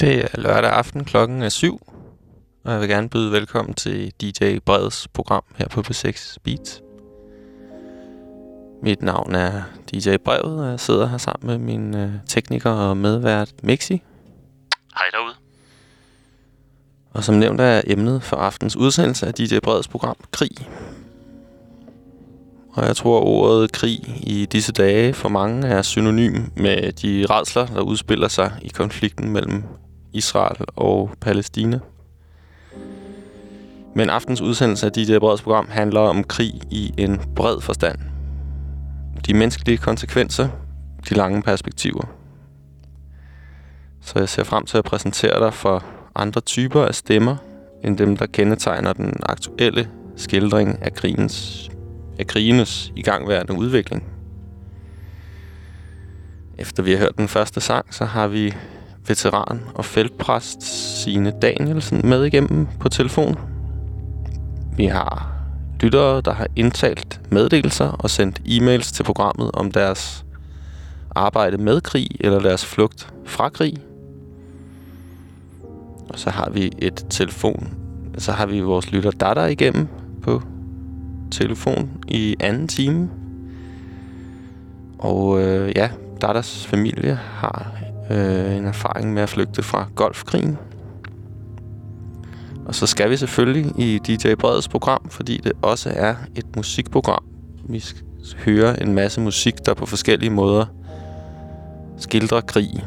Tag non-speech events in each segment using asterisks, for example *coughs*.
Det er lørdag aften, klokken er syv, og jeg vil gerne byde velkommen til DJ Breds program her på P6 Beats. Mit navn er DJ Brevet, og jeg sidder her sammen med min øh, tekniker og medvært Mixi. Hej derude. Og som nævnt er emnet for aftens udsendelse af DJ Breds program Krig. Og jeg tror, ordet krig i disse dage for mange er synonym med de redsler, der udspiller sig i konflikten mellem Israel og Palæstina. Men aftens udsendelse af DJ Breds program handler om krig i en bred forstand. De menneskelige konsekvenser, de lange perspektiver. Så jeg ser frem til at præsentere dig for andre typer af stemmer, end dem, der kendetegner den aktuelle skildring af, krigens, af krigenes igangværende udvikling. Efter vi har hørt den første sang, så har vi veteran og feltpræst Signe Danielsen med igennem på telefon. Vi har lyttere, der har indtalt meddelelser og sendt e-mails til programmet om deres arbejde med krig eller deres flugt fra krig. Og så har vi et telefon. Så har vi vores lytter Dada igennem på telefon i anden time. Og øh, ja, Dadas familie har øh, en erfaring med at flygte fra golfkrigen. Og så skal vi selvfølgelig i DJ Breds program, fordi det også er et musikprogram. Vi hører en masse musik, der på forskellige måder skildrer krig.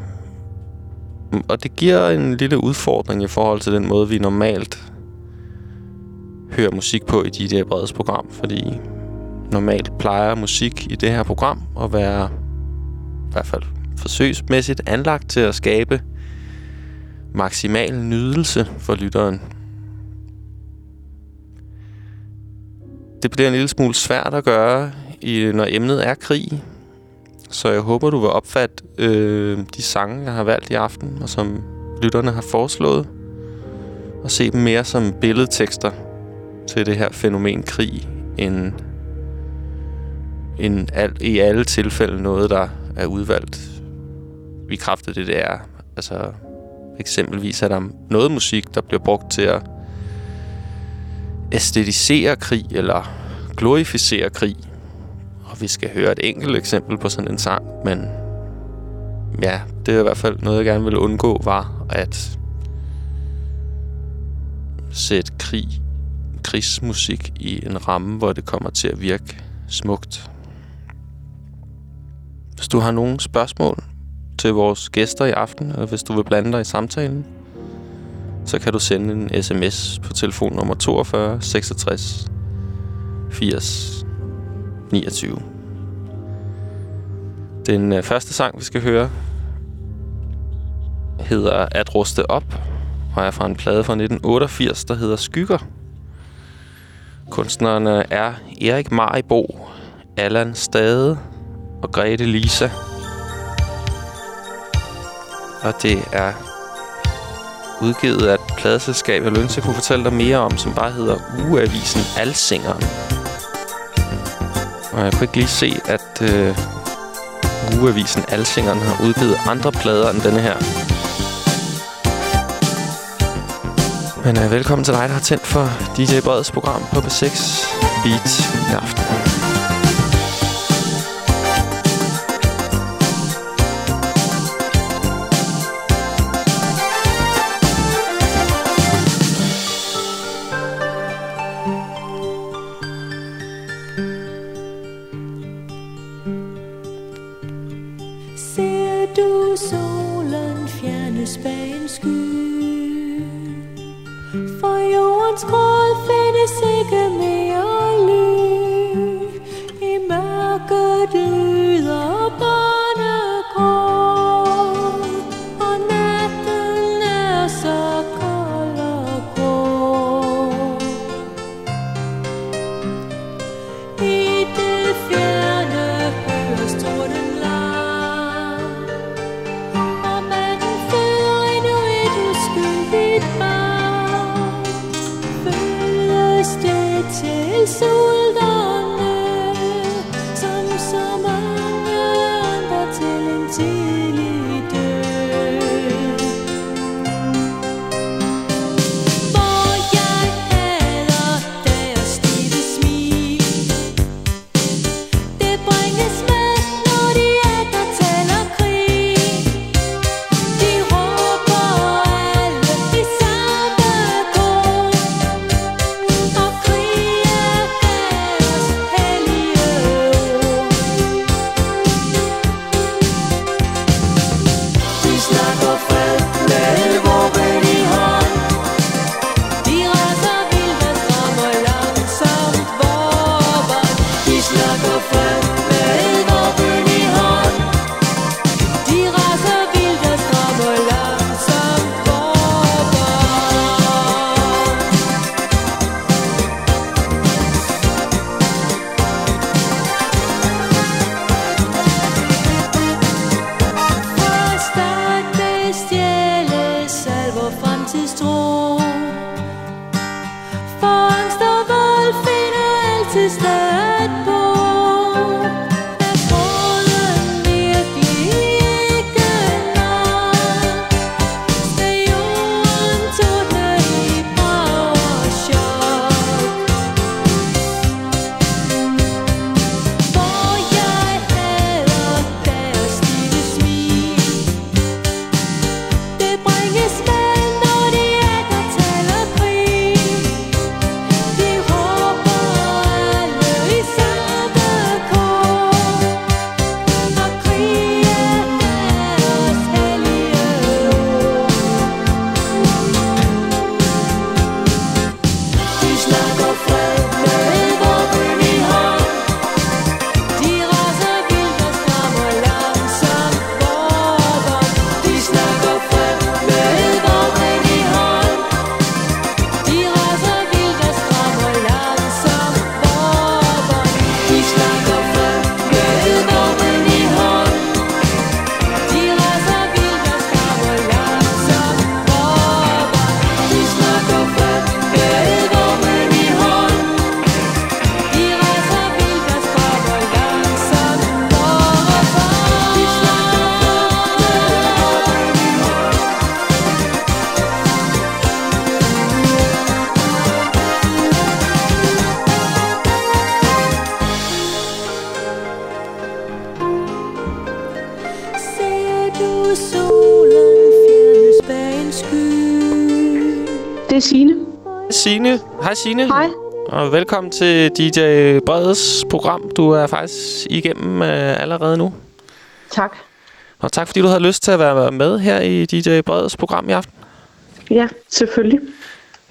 Mm, og det giver en lille udfordring i forhold til den måde, vi normalt hører musik på i DJ Breds program, fordi normalt plejer musik i det her program at være i hvert fald forsøgsmæssigt anlagt til at skabe maksimal nydelse for lytteren. Det bliver en lille smule svært at gøre, i, når emnet er krig. Så jeg håber, du vil opfatte øh, de sange, jeg har valgt i aften, og som lytterne har foreslået, og se dem mere som billedtekster til det her fænomen krig, end, end al, i alle tilfælde noget, der er udvalgt i kraft af det, det er. Altså, eksempelvis er der noget musik, der bliver brugt til at æstetisere krig, eller glorificere krig. Og vi skal høre et enkelt eksempel på sådan en sang, men ja, det er i hvert fald noget, jeg gerne vil undgå, var at sætte krig, krigsmusik i en ramme, hvor det kommer til at virke smukt. Hvis du har nogle spørgsmål til vores gæster i aften, og hvis du vil blande dig i samtalen, så kan du sende en sms på telefonnummer 42 66 80 29. Den øh, første sang, vi skal høre, hedder At ruste op, og er fra en plade fra 1988, der hedder Skygger. Kunstnerne øh, er Erik Maribo, Allan Stade og Grete Lisa. Og det er udgivet af et pladeselskab, jeg til at kunne fortælle dig mere om, som bare hedder Ugeavisen Alsingeren. Og jeg kunne ikke lige se, at øh, Ugeavisen Alsingeren har udgivet andre plader end denne her. Men øh, velkommen til dig, der har tændt for DJ Breds program på B6 Beat i aften. Signe. Hej Signe. Hej. Og velkommen til DJ Breds program. Du er faktisk igennem øh, allerede nu. Tak. Og tak fordi du havde lyst til at være med her i DJ Breds program i aften. Ja, selvfølgelig.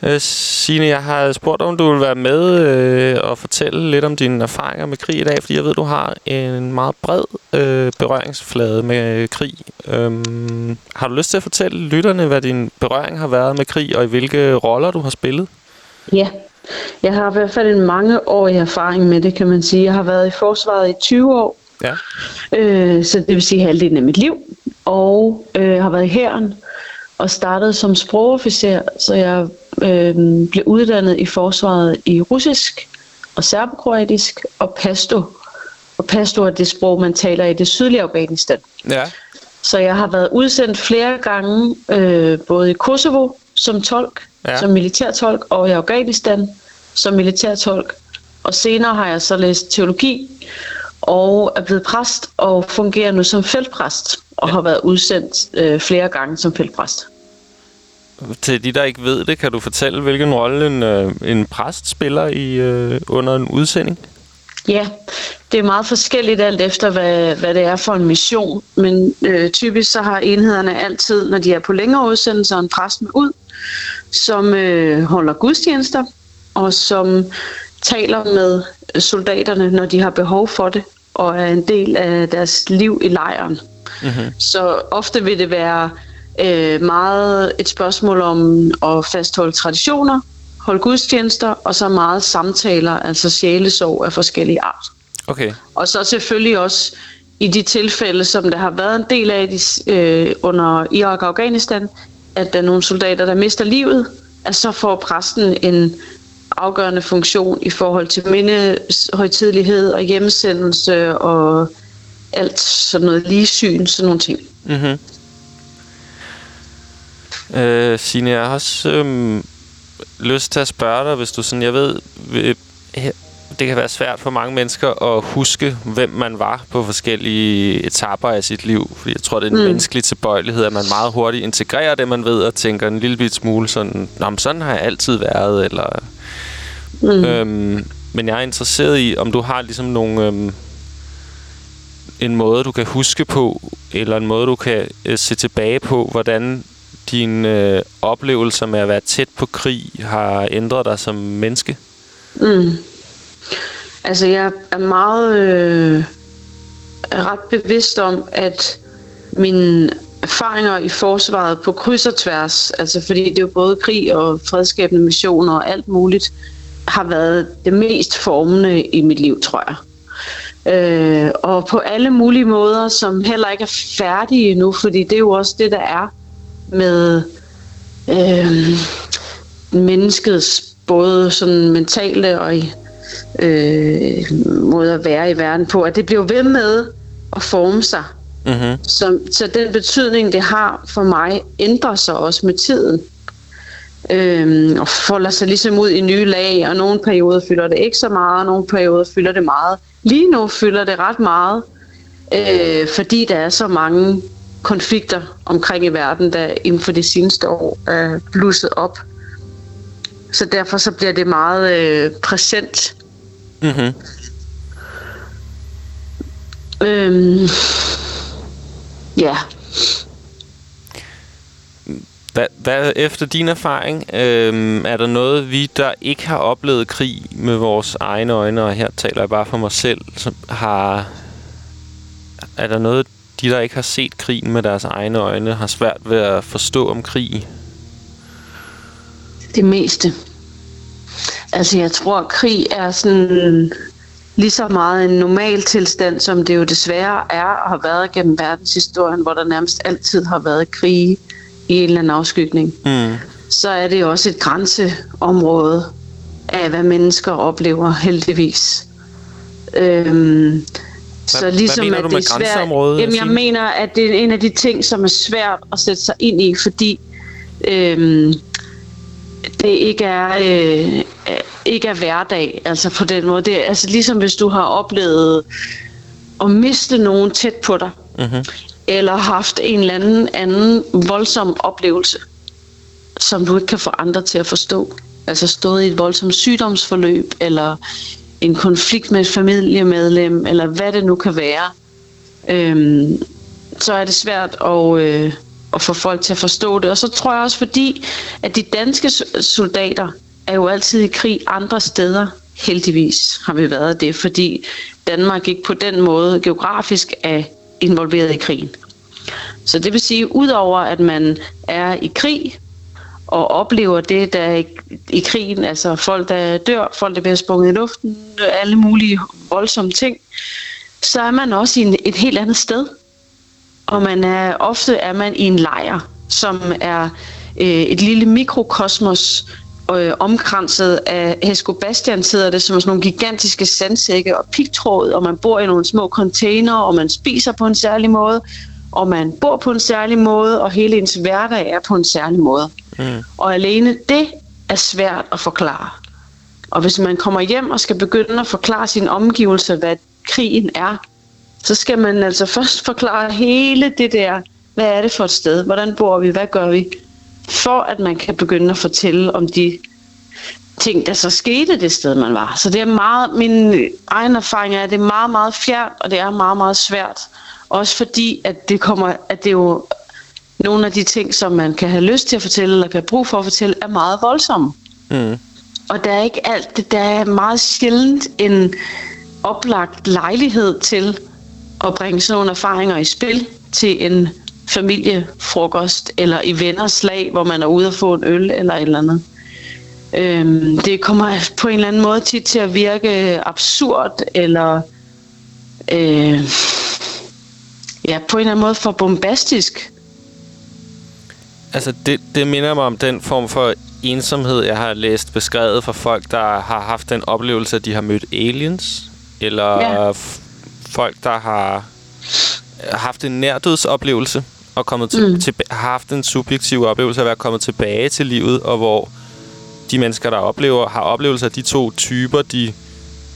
Øh, Signe, jeg har spurgt om du vil være med øh, og fortælle lidt om dine erfaringer med krig i dag, fordi jeg ved, du har en meget bred øh, berøringsflade med krig. Øhm, har du lyst til at fortælle lytterne, hvad din berøring har været med krig, og i hvilke roller du har spillet? Ja, jeg har i hvert fald en mange år i erfaring med det, kan man sige. Jeg har været i forsvaret i 20 år, Ja. øh, så det vil sige halvdelen af mit liv, og øh, har været i hæren og startede som sprogofficer, så jeg øh, blev uddannet i forsvaret i russisk og serbokroatisk og pashto. Og pashto er det sprog, man taler i det sydlige Afghanistan. Ja. Så jeg har været udsendt flere gange, øh, både i Kosovo som tolk, Ja. som militærtolk, og i Afghanistan som militærtolk. Og senere har jeg så læst teologi og er blevet præst og fungerer nu som feltpræst og ja. har været udsendt øh, flere gange som feltpræst. Til de, der ikke ved det, kan du fortælle, hvilken rolle en, øh, en præst spiller i øh, under en udsending? Ja, det er meget forskelligt alt efter, hvad, hvad det er for en mission. Men øh, typisk så har enhederne altid, når de er på længere udsendelser, en præst med ud, som øh, holder gudstjenester og som taler med soldaterne, når de har behov for det, og er en del af deres liv i lejren. Mm-hmm. Så ofte vil det være øh, meget et spørgsmål om at fastholde traditioner, holde gudstjenester, og så meget samtaler, altså sjælesorg af forskellige art. Okay. Og så selvfølgelig også i de tilfælde, som der har været en del af de, øh, under Irak og Afghanistan, at der er nogle soldater, der mister livet, at så får præsten en afgørende funktion i forhold til mindehøjtidlighed og hjemsendelse og alt sådan noget ligesyn, sådan nogle ting. Mm-hmm. Øh, Signe, jeg har også øhm, lyst til at spørge dig, hvis du sådan, jeg ved, det kan være svært for mange mennesker at huske, hvem man var på forskellige etapper af sit liv. Fordi jeg tror, det er en mm. Menneskelig tilbøjelighed, at man meget hurtigt integrerer det, man ved, og tænker en lille bit smule sådan, Nå, men sådan har jeg altid været, eller... Mm. Øhm, men jeg er interesseret i, om du har ligesom nogle... Øhm, en måde, du kan huske på, eller en måde, du kan øh, se tilbage på, hvordan dine øh, oplevelser med at være tæt på krig har ændret dig som menneske? Mm. Altså, jeg er meget øh, ret bevidst om, at mine erfaringer i forsvaret på kryds og tværs, altså fordi det er jo både krig og fredskabende missioner og alt muligt, har været det mest formende i mit liv, tror jeg. Øh, og på alle mulige måder, som heller ikke er færdige endnu, fordi det er jo også det, der er med øh, menneskets både sådan mentale og øh, måde at være i verden på, at det bliver ved med at forme sig. Mm-hmm. Så, så den betydning, det har for mig, ændrer sig også med tiden. Øhm, og folder sig ligesom ud i nye lag, og nogle perioder fylder det ikke så meget, og nogle perioder fylder det meget. Lige nu fylder det ret meget, øh, fordi der er så mange konflikter omkring i verden, der inden for de seneste år er blusset op. Så derfor så bliver det meget øh, præsent. Mm-hmm. Øhm, ja, Hvad, hvad efter din erfaring, øhm, er der noget, vi der ikke har oplevet krig med vores egne øjne, og her taler jeg bare for mig selv, som har... Er der noget, de der ikke har set krigen med deres egne øjne, har svært ved at forstå om krig? Det meste. Altså jeg tror, at krig er sådan lige så meget en normal tilstand, som det jo desværre er og har været gennem verdenshistorien, hvor der nærmest altid har været krige i en eller anden afskygning. Mm. Så er det også et grænseområde af, hvad mennesker oplever heldigvis. Øhm, så ligesom mener at det er svært, Jamen, jeg mener, at det er en af de ting, som er svært at sætte sig ind i, fordi øhm, det ikke er, øh, ikke er hverdag, altså på den måde. Det er altså ligesom hvis du har oplevet at miste nogen tæt på dig, Mm-hmm. eller haft en eller anden anden voldsom oplevelse. som du ikke kan få andre til at forstå. Altså stået i et voldsomt sygdomsforløb, eller en konflikt med et familiemedlem, eller hvad det nu kan være, øhm, så er det svært at, øh, at få folk til at forstå det. Og så tror jeg også, fordi at de danske soldater er jo altid i krig andre steder. Heldigvis har vi været det, fordi Danmark ikke på den måde geografisk er involveret i krigen. Så det vil sige, udover at man er i krig og oplever det, der er i, i krigen, altså folk, der dør, folk, der bliver sprunget i luften, alle mulige voldsomme ting, så er man også i en, et helt andet sted. Og man er, ofte er man i en lejr, som er øh, et lille mikrokosmos, øh, omkranset af Hescobastian sidder det som sådan nogle gigantiske sandsække og pigtråd, og man bor i nogle små container, og man spiser på en særlig måde, og man bor på en særlig måde, og hele ens hverdag er på en særlig måde. Mm. Og alene det er svært at forklare. Og hvis man kommer hjem og skal begynde at forklare sine omgivelser, hvad krigen er, så skal man altså først forklare hele det der, hvad er det for et sted, hvordan bor vi, hvad gør vi, for at man kan begynde at fortælle om de ting, der så skete det sted, man var. Så det er meget, min egen erfaring er, at det er meget, meget fjernt, og det er meget, meget svært. Også fordi, at det kommer, at det er jo nogle af de ting, som man kan have lyst til at fortælle, eller kan have brug for at fortælle, er meget voldsomme. Mm. Og der er ikke alt det, der er meget sjældent en oplagt lejlighed til at bringe sådan nogle erfaringer i spil til en familiefrokost eller i venners lag, hvor man er ude og få en øl eller et eller andet. Øhm, det kommer på en eller anden måde tit til at virke absurd eller øh, ja, på en eller anden måde for bombastisk. Altså, det, det minder mig om den form for ensomhed, jeg har læst beskrevet fra folk, der har haft den oplevelse, at de har mødt aliens, eller ja. Folk, der har haft en nærdødsoplevelse, og kommet til, mm. til, har haft en subjektiv oplevelse af at være kommet tilbage til livet, og hvor de mennesker, der oplever, har oplevelser af de to typer, de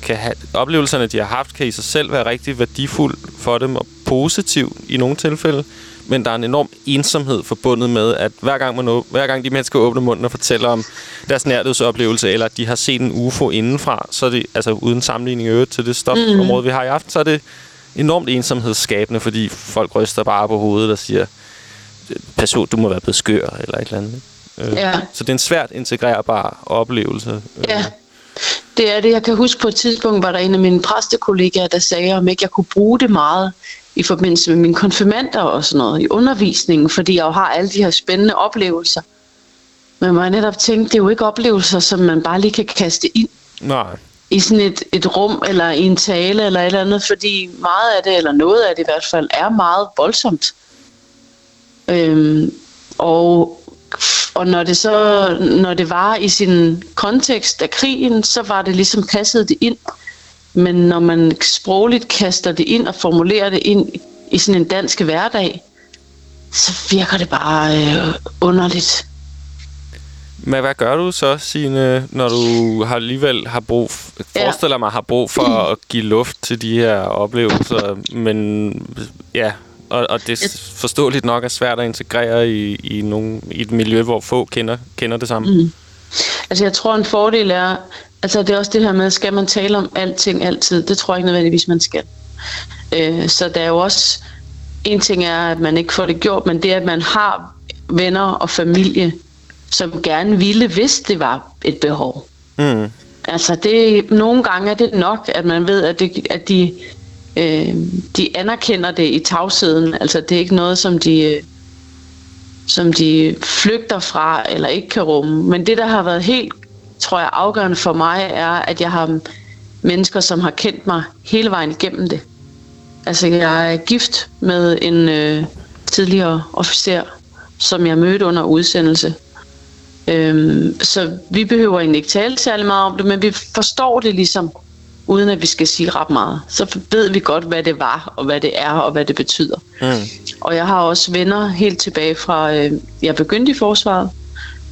kan have, oplevelserne, de har haft, kan i sig selv være rigtig værdifuld for dem og positiv i nogle tilfælde. Men der er en enorm ensomhed forbundet med, at hver gang, man, hver gang de mennesker åbner munden og fortæller om deres nærhedsoplevelse, eller at de har set en UFO indenfra, så er det, altså uden sammenligning øvrigt til det stofområde, mm. vi har i aften, så er det enormt ensomhedsskabende, fordi folk ryster bare på hovedet og siger, person, du må være blevet skør, eller et eller andet. Øh, ja. Så det er en svært integrerbar oplevelse. Ja, det er det. Jeg kan huske på et tidspunkt, var der en af mine præstekollegaer, der sagde, om ikke jeg kunne bruge det meget i forbindelse med mine konfirmander og sådan noget, i undervisningen, fordi jeg jo har alle de her spændende oplevelser. Men man netop tænkt, det er jo ikke oplevelser, som man bare lige kan kaste ind. Nej i sådan et, et rum eller i en tale eller et eller andet, fordi meget af det, eller noget af det i hvert fald, er meget voldsomt. Øhm, og og når det så når det var i sin kontekst af krigen, så var det ligesom passet det ind. Men når man sprogligt kaster det ind og formulerer det ind i sådan en dansk hverdag, så virker det bare øh, underligt. Men hvad gør du så, Signe, når du har alligevel har brug, forestiller ja. mig, har brug for *clears throat* at give luft til de her oplevelser, men ja, og, og det er forståeligt nok er svært at integrere i, i, nogle, i et miljø, hvor få kender, kender det samme. Mm. Altså jeg tror en fordel er, altså det er også det her med, skal man tale om alting altid? Det tror jeg ikke nødvendigvis, man skal. Øh, så der er jo også, en ting er, at man ikke får det gjort, men det at man har venner og familie, som gerne ville, hvis det var et behov. Mm. Altså det, nogle gange er det nok, at man ved, at, det, at de, øh, de anerkender det i tavsheden. Altså det er ikke noget, som de, øh, som de flygter fra eller ikke kan rumme. Men det, der har været helt, tror jeg, afgørende for mig, er, at jeg har mennesker, som har kendt mig hele vejen igennem det. Altså jeg er gift med en øh, tidligere officer, som jeg mødte under udsendelse. Øhm, så vi behøver egentlig ikke tale særlig meget om det, men vi forstår det ligesom, uden at vi skal sige ret meget. Så ved vi godt, hvad det var, og hvad det er, og hvad det betyder. Mm. Og jeg har også venner helt tilbage fra, øh, jeg begyndte i forsvaret,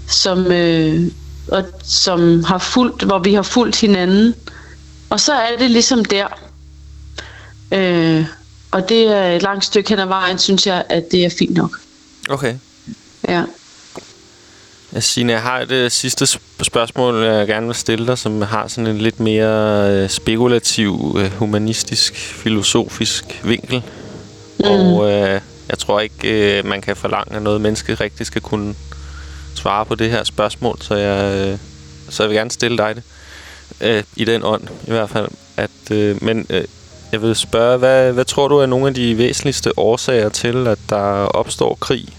som, øh, og, som har fulgt, hvor vi har fulgt hinanden. Og så er det ligesom der. Øh, og det er et langt stykke hen ad vejen, synes jeg, at det er fint nok. Okay. Ja. Signe, jeg har et uh, sidste spørgsmål, jeg gerne vil stille dig, som har sådan en lidt mere uh, spekulativ, uh, humanistisk, filosofisk vinkel. Mm. Og uh, jeg tror ikke, uh, man kan forlange, at noget menneske rigtig skal kunne svare på det her spørgsmål, så jeg, uh, så jeg vil gerne stille dig det. Uh, I den ånd, i hvert fald. At, uh, men uh, jeg vil spørge, hvad, hvad tror du er nogle af de væsentligste årsager til, at der opstår krig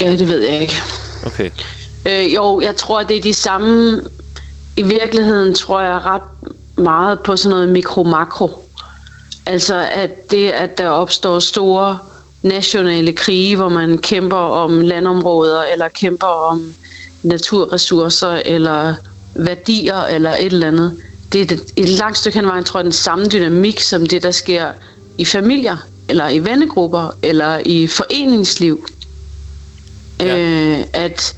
Ja, det ved jeg ikke. Okay. Øh, jo, jeg tror, det er de samme... I virkeligheden tror jeg ret meget på sådan noget mikro-makro. Altså, at det, at der opstår store nationale krige, hvor man kæmper om landområder, eller kæmper om naturressourcer, eller værdier, eller et eller andet. Det er et, et langt stykke hen vejen, tror jeg, den samme dynamik, som det, der sker i familier, eller i vennegrupper, eller i foreningsliv. Ja. Øh, at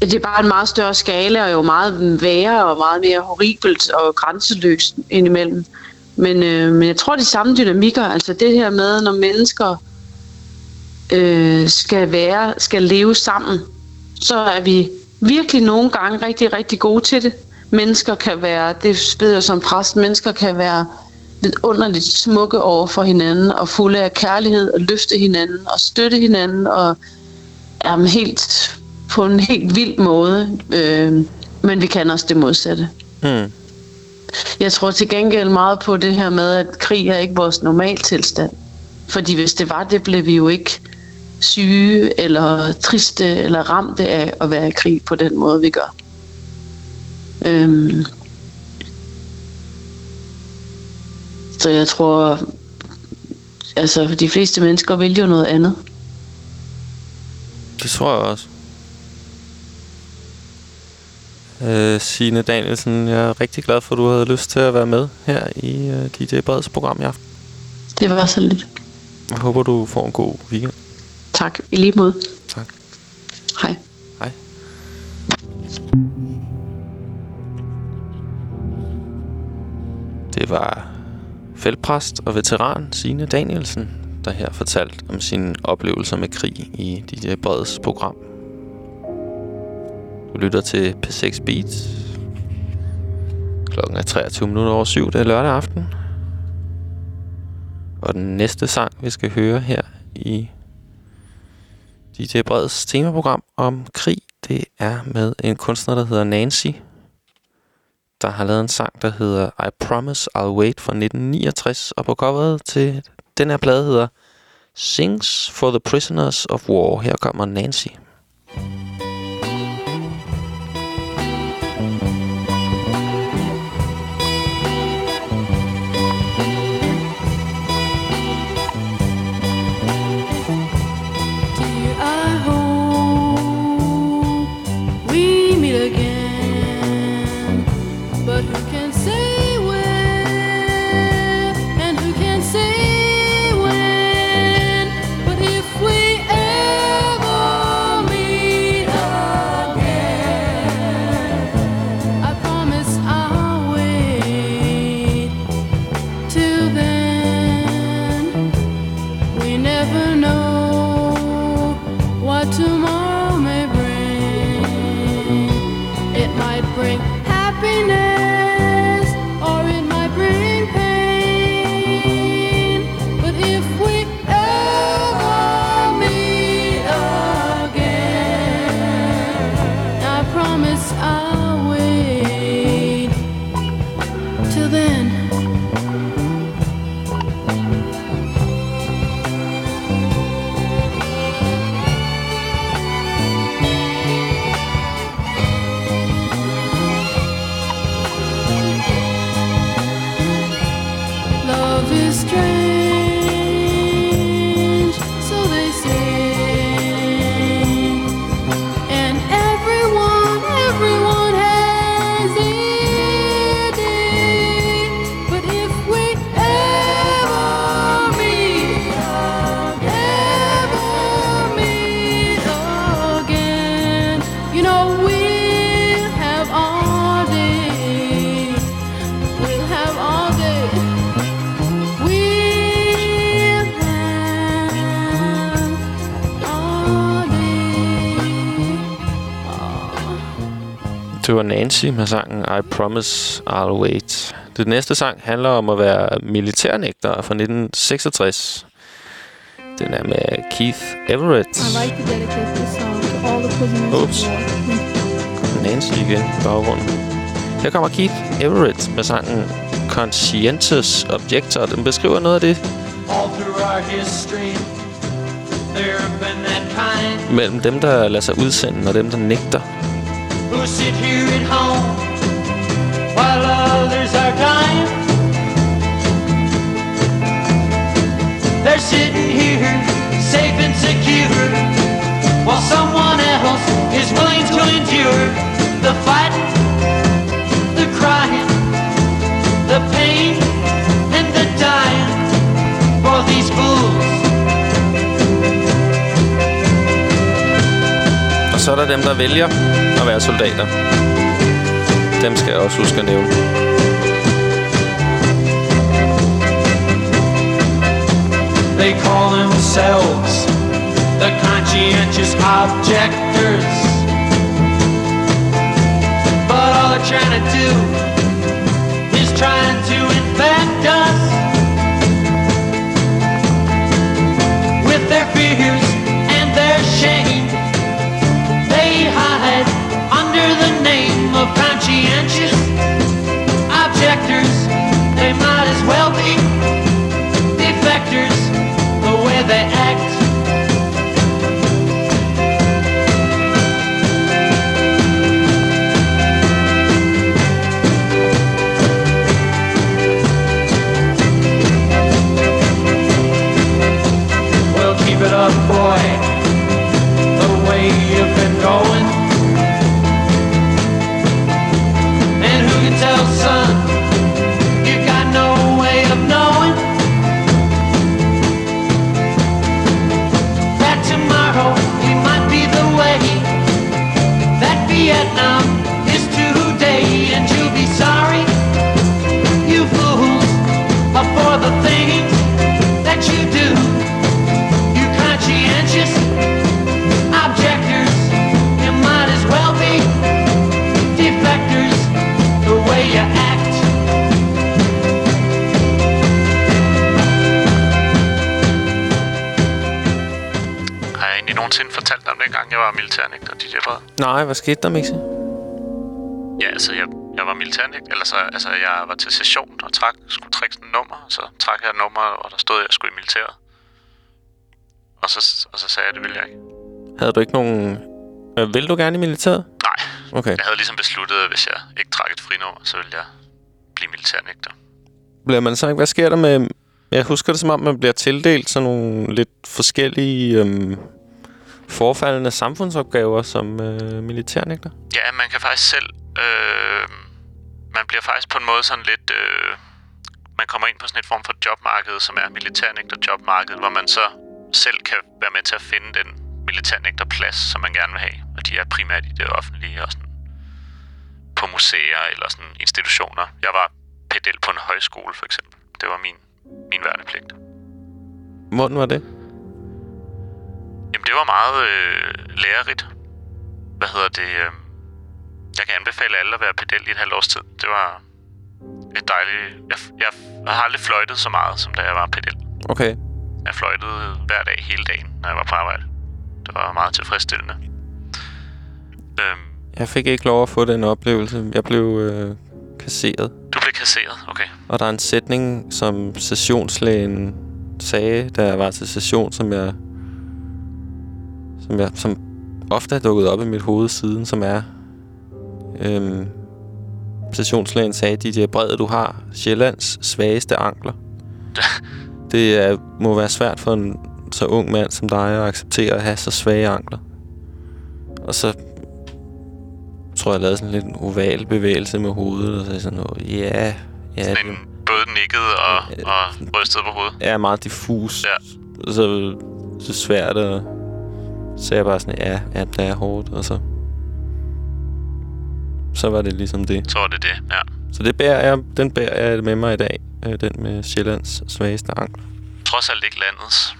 det er bare en meget større skala, og jo meget værre og meget mere horribelt og grænseløst indimellem. Men, øh, men jeg tror, de samme dynamikker, altså det her med, når mennesker øh, skal være, skal leve sammen, så er vi virkelig nogle gange rigtig, rigtig gode til det. Mennesker kan være, det ved jeg som præst, mennesker kan være lidt underligt smukke over for hinanden, og fulde af kærlighed, og løfte hinanden, og støtte hinanden, og er helt på en helt vild måde. Øh, men vi kan også det modsatte. Mm. Jeg tror til gengæld meget på det her med, at krig er ikke vores normaltilstand. Fordi hvis det var det, blev vi jo ikke syge eller triste eller ramte af at være i krig på den måde, vi gør. Øhm. Så jeg tror, altså de fleste mennesker vil jo noget andet. Det tror jeg også. Øh, Signe Danielsen, jeg er rigtig glad for, at du havde lyst til at være med her i øh, DJ Breds program i aften. Det var så lidt. Jeg håber, du får en god weekend. Tak. I lige måde. Tak. Hej. Hej. Det var feltpræst og veteran Signe Danielsen, der her fortalt om sine oplevelser med krig i DJ Breds program. Du lytter til P6 Beats. Klokken er 23 minutter over syv. Det er lørdag aften. Og den næste sang, vi skal høre her i DJ Breds temaprogram om krig, det er med en kunstner, der hedder Nancy, der har lavet en sang, der hedder I Promise I'll Wait fra 1969, og på coveret til den her plade hedder Sings for the Prisoners of War. Her kommer Nancy. thank you us. Nancy med sangen I Promise I'll Wait. Det næste sang handler om at være militærnægter fra 1966. Den er med Keith Everett. I'd like to dedicate this song to all the prisoners Oops. war. Nancy igen i baggrunden. Her kommer Keith Everett med sangen Conscientious Objector. Den beskriver noget af det All through our history, there have been that kind mellem dem, der lader sig udsende, og dem, der nægter. Sit here at home while others are dying. They're sitting here safe and secure while someone else is willing to endure the fighting, the crying, the pain, så er der dem, der vælger at være soldater. Dem skal jeg også huske at nævne. They call themselves the conscientious objectors. But all they're trying to do is trying to infect us with their fears conscientious objectors. They might as well be defectors egentlig nogensinde fortalt om det, gang jeg var militærnægter, DJ Brad? Nej, hvad skete der, Mixi? Ja, altså, jeg, jeg var militærnægter. Eller så, altså, jeg var til session og trak, skulle trække sådan nummer. Og så trak jeg et nummer, og der stod, at jeg skulle i militæret. Og så, og så sagde jeg, at det ville jeg ikke. Havde du ikke nogen... Øh, vil du gerne i militæret? Nej, Okay. jeg havde ligesom besluttet, at hvis jeg ikke trak et frinummer, så ville jeg blive militærnægter. Bliver man så ikke... Hvad sker der med... Jeg husker det som om, man bliver tildelt sådan nogle lidt forskellige øhm, forfaldende samfundsopgaver som øh, militærnægter. Ja, man kan faktisk selv... Øh, man bliver faktisk på en måde sådan lidt... Øh, man kommer ind på sådan et form for jobmarked, som er militærnægter jobmarked, hvor man så selv kan være med til at finde den militærnægterplads, som man gerne vil have. Og de er primært i det offentlige og sådan på museer eller sådan institutioner. Jeg var pedel på en højskole, for eksempel. Det var min, min værnepligt. Hvordan var det? Jamen, det var meget øh, lærerigt. Hvad hedder det? Øh, jeg kan anbefale alle at være pedel i et halvt års tid. Det var et dejligt... Jeg, jeg, jeg har aldrig fløjtet så meget, som da jeg var pedel. Okay. Jeg fløjtede hver dag, hele dagen, når jeg var på arbejde. Det var meget tilfredsstillende. Øhm, Jeg fik ikke lov at få den oplevelse. Jeg blev øh, kasseret. du blev kasseret, okay. Og der er en sætning, som sessionslægen sagde, da jeg var til session, som jeg, som jeg som ofte er dukket op i mit hoved siden, som er, øhm, sessionslægen sagde, DJ Brede, du har Sjællands svageste ankler. *laughs* Det er, må være svært for en så ung mand som dig at acceptere at have så svage ankler. Og så tror jeg, jeg lavede sådan lidt en oval bevægelse med hovedet, og så sådan noget, ja, ja, Sådan en både nikket og, og rystet på hovedet. er meget diffus. Ja. Så, så svært at... Så jeg bare sådan, ja, ja, det er hårdt, og så... Så var det ligesom det. Så var det det, ja. Så det bærer jeg, den bærer jeg med mig i dag. øh, Den med Sjællands svageste ankler. Trods alt ikke landets.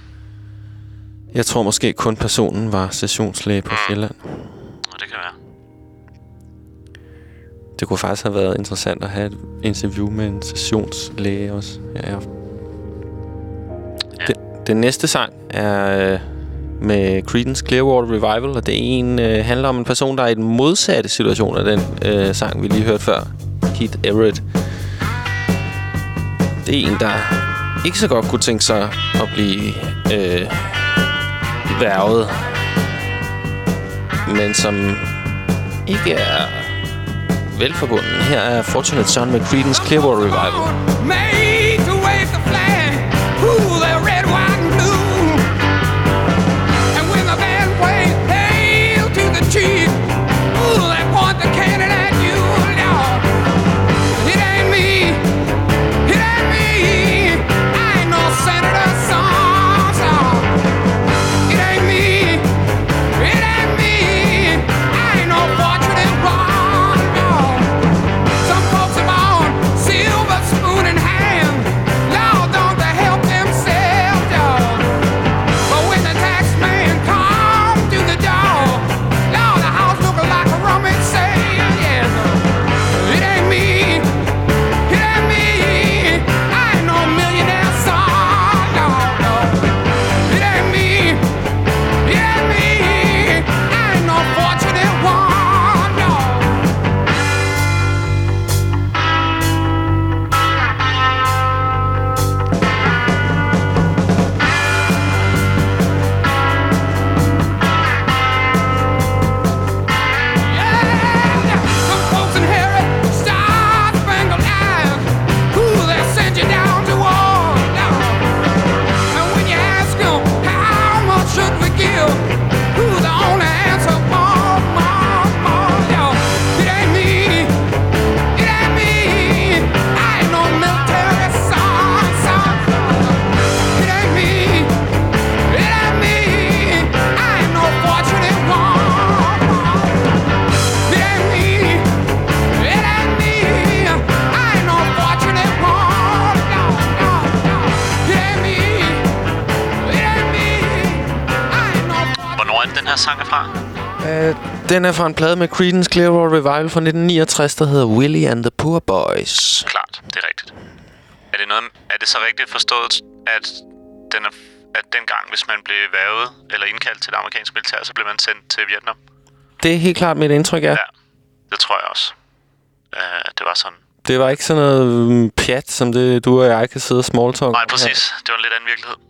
Jeg tror måske kun personen var sessionslæge på Mm. Sjælland. Og det kan være. det kunne faktisk have været interessant at have et interview med en sessionslæge også her i aften. Ja. Den, den næste sang er øh, med Creedence Clearwater Revival, og det en, øh, handler om en person, der er i den modsatte situation af den øh, sang, vi lige hørte før. Keith Everett. Det er en, der ikke så godt kunne tænke sig at blive øh, værvet, men som ikke er velforbunden. Her er Fortunate Son med Creedence Clearwater Revival. made den er fra en plade med Creedence Clearwater Revival fra 1969, der hedder Willie and the Poor Boys. Klart, det er rigtigt. Er det, noget, er det så rigtigt forstået, at, den er, at dengang, hvis man blev vævet eller indkaldt til det amerikanske militær, så blev man sendt til Vietnam? Det er helt klart mit indtryk, ja. Ja, det tror jeg også. Uh, det var sådan. Det var ikke sådan noget mm, pjat, som det du og jeg kan sidde og small talk. Nej, præcis. Det var en lidt anden virkelighed.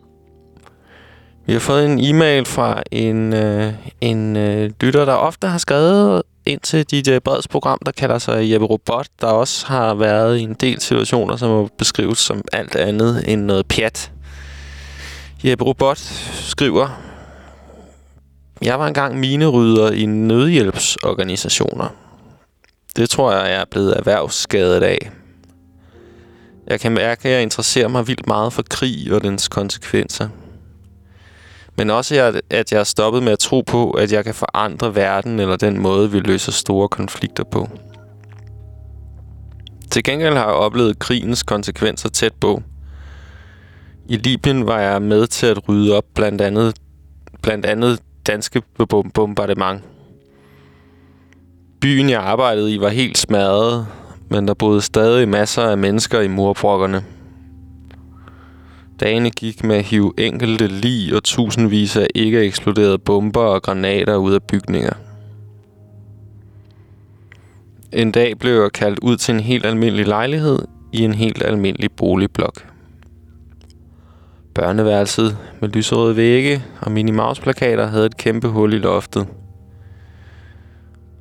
Vi har fået en e-mail fra en, øh, en øh, lytter, der ofte har skrevet ind til DJ Breds program, der kalder sig Jeppe Robot, der også har været i en del situationer, som må beskrives som alt andet end noget pjat. Jeppe Robot skriver, Jeg var engang minerydder i nødhjælpsorganisationer. Det tror jeg, jeg er blevet erhvervsskadet af. Jeg kan mærke, at jeg interesserer mig vildt meget for krig og dens konsekvenser. Men også, at- at jeg er stoppet med at tro på, at jeg kan forandre verden eller den måde, vi løser store konflikter på. Til gengæld har jeg oplevet krigens konsekvenser tæt på. I Libyen var jeg med til at rydde op blandt andet, blandt andet danske bombardement. Byen, jeg arbejdede i, var helt smadret, men der boede stadig masser af mennesker i murbrokkerne. Dagene gik med at hive enkelte lig og tusindvis af ikke eksploderede bomber og granater ud af bygninger. En dag blev jeg kaldt ud til en helt almindelig lejlighed i en helt almindelig boligblok. Børneværelset med lyserøde vægge og Minnie Mouse-plakater havde et kæmpe hul i loftet.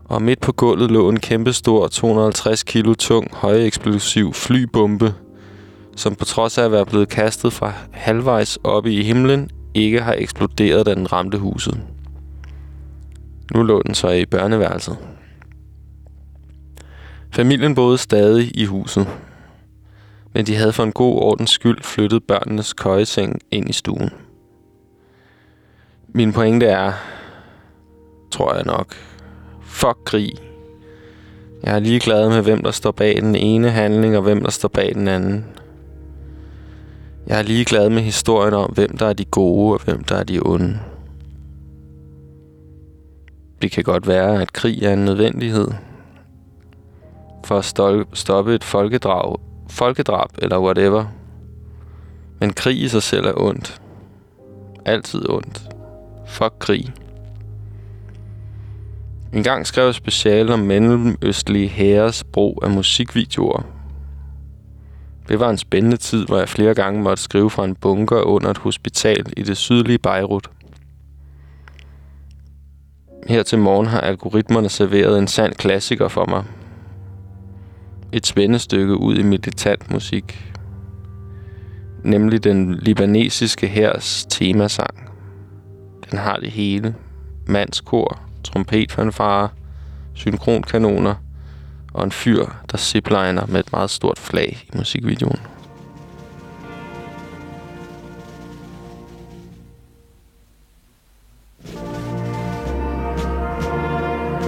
Og midt på gulvet lå en kæmpe stor 250 kilo tung højeksplosiv flybombe, som på trods af at være blevet kastet fra halvvejs oppe i himlen, ikke har eksploderet, da den ramte huset. Nu lå den så i børneværelset. Familien boede stadig i huset, men de havde for en god ordens skyld flyttet børnenes køjeseng ind i stuen. Min pointe er, tror jeg nok, fuck krig. Jeg er ligeglad med, hvem der står bag den ene handling, og hvem der står bag den anden. Jeg er ligeglad med historien om, hvem der er de gode, og hvem der er de onde. Det kan godt være, at krig er en nødvendighed. for at stoppe et folkedrag, folkedrab eller whatever. Men krig i sig selv er ondt. Altid ondt. Fuck krig. En gang skrev jeg special om mellemøstlige herres brug af musikvideoer. Det var en spændende tid, hvor jeg flere gange måtte skrive fra en bunker under et hospital i det sydlige Beirut. Her til morgen har algoritmerne serveret en sand klassiker for mig. Et spændestykke ud i militant musik. Nemlig den libanesiske hærs temasang. Den har det hele. Mandskor, trompetfanfare, synkronkanoner og en fyr, der zipliner med et meget stort flag i musikvideoen.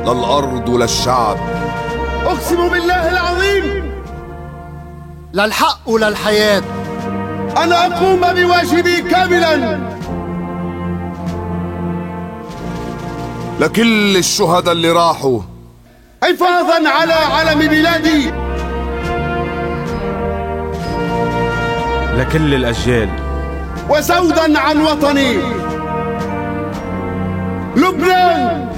لا الأرض لا الشعب. أقسم بالله العظيم. لا الحق ولا الحياة. أنا أقوم بواجبي كاملا. لكل الشهداء اللي راحوا. حفاظا على علم بلادي. لكل الأجيال. وسودا عن وطني. لبنان.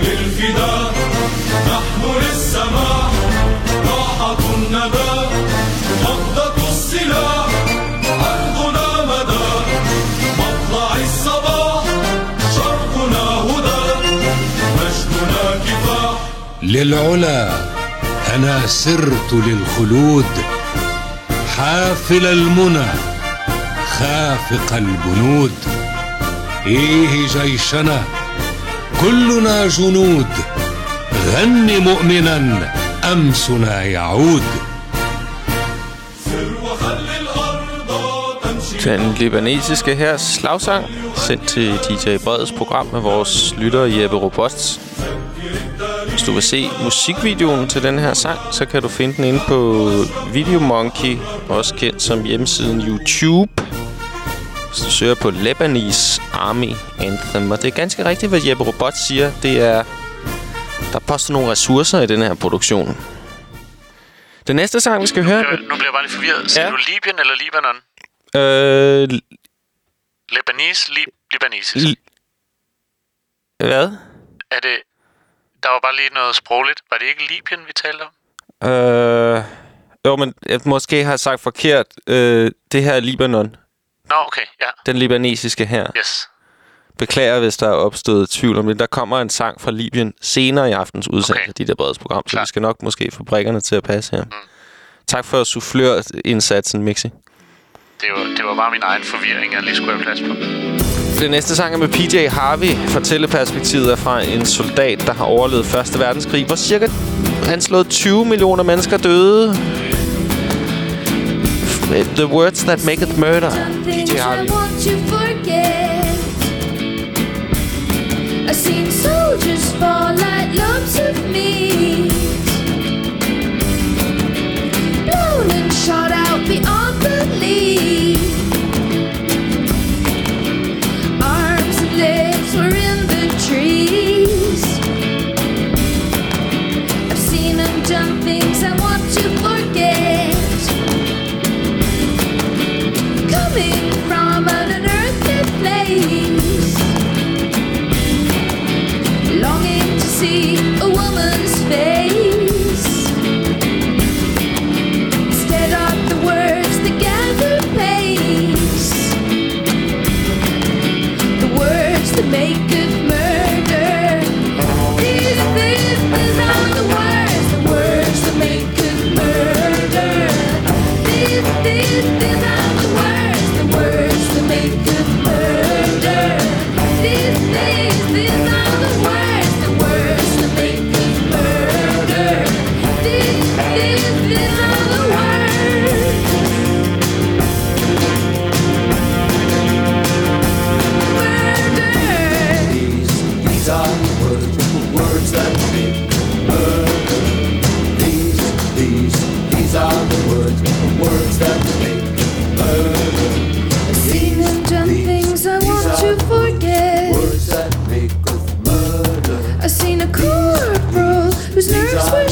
للفداء نحن للسماح راحة الندى نقطة السلاح عرضنا مدى مطلع الصباح شرقنا هدى مجدنا كفاح للعلا أنا سرت للخلود حافل المنى خافق البنود. إيه جيشنا؟ كلنا جنود غن مؤمنا أمسنا يعود سر وخل الأرض تمشي Den libanesiske her slagsang, sendt til DJ Breds program med vores lytter Jeppe Robots. Hvis du vil se musikvideoen til den her sang, så kan du finde den inde på Videomonkey, også kendt som hjemmesiden YouTube. Hvis du søger på Lebanese Army Anthem. Og det er ganske rigtigt, hvad Jeppe Robot siger. Det er... Der er postet nogle ressourcer i den her produktion. Den næste sang, vi skal høre... Nu bliver jeg bare lidt forvirret. Siger Ja. du Libyen eller Libanon? Øh, Lebanese, li libanesisk. l- hvad? Er det... Der var bare lige noget sprogligt. Var det ikke Libyen, vi talte om? Øh, jo, men jeg måske har sagt forkert. Øh, det her er Libanon. Nå, okay, ja. Den libanesiske her. Yes. Beklager, hvis der er opstået tvivl om det. Der kommer en sang fra Libyen senere i aftens udsendelse af de der breds program, så vi skal nok måske få brækkerne til at passe her. Mm. Tak for soufflør-indsatsen, Mixi. Det var, det var bare min egen forvirring, jeg lige skulle have plads på. Det næste sang er med PJ Harvey. Fortælleperspektivet er fra en soldat, der har overlevet 1. verdenskrig, hvor cirka anslået 20 millioner mennesker døde. The words that maketh murder. PJ Harvey. want to forget. I've seen soldiers fall like lumps of meat, blown and shot out beyond belief. See Caesar.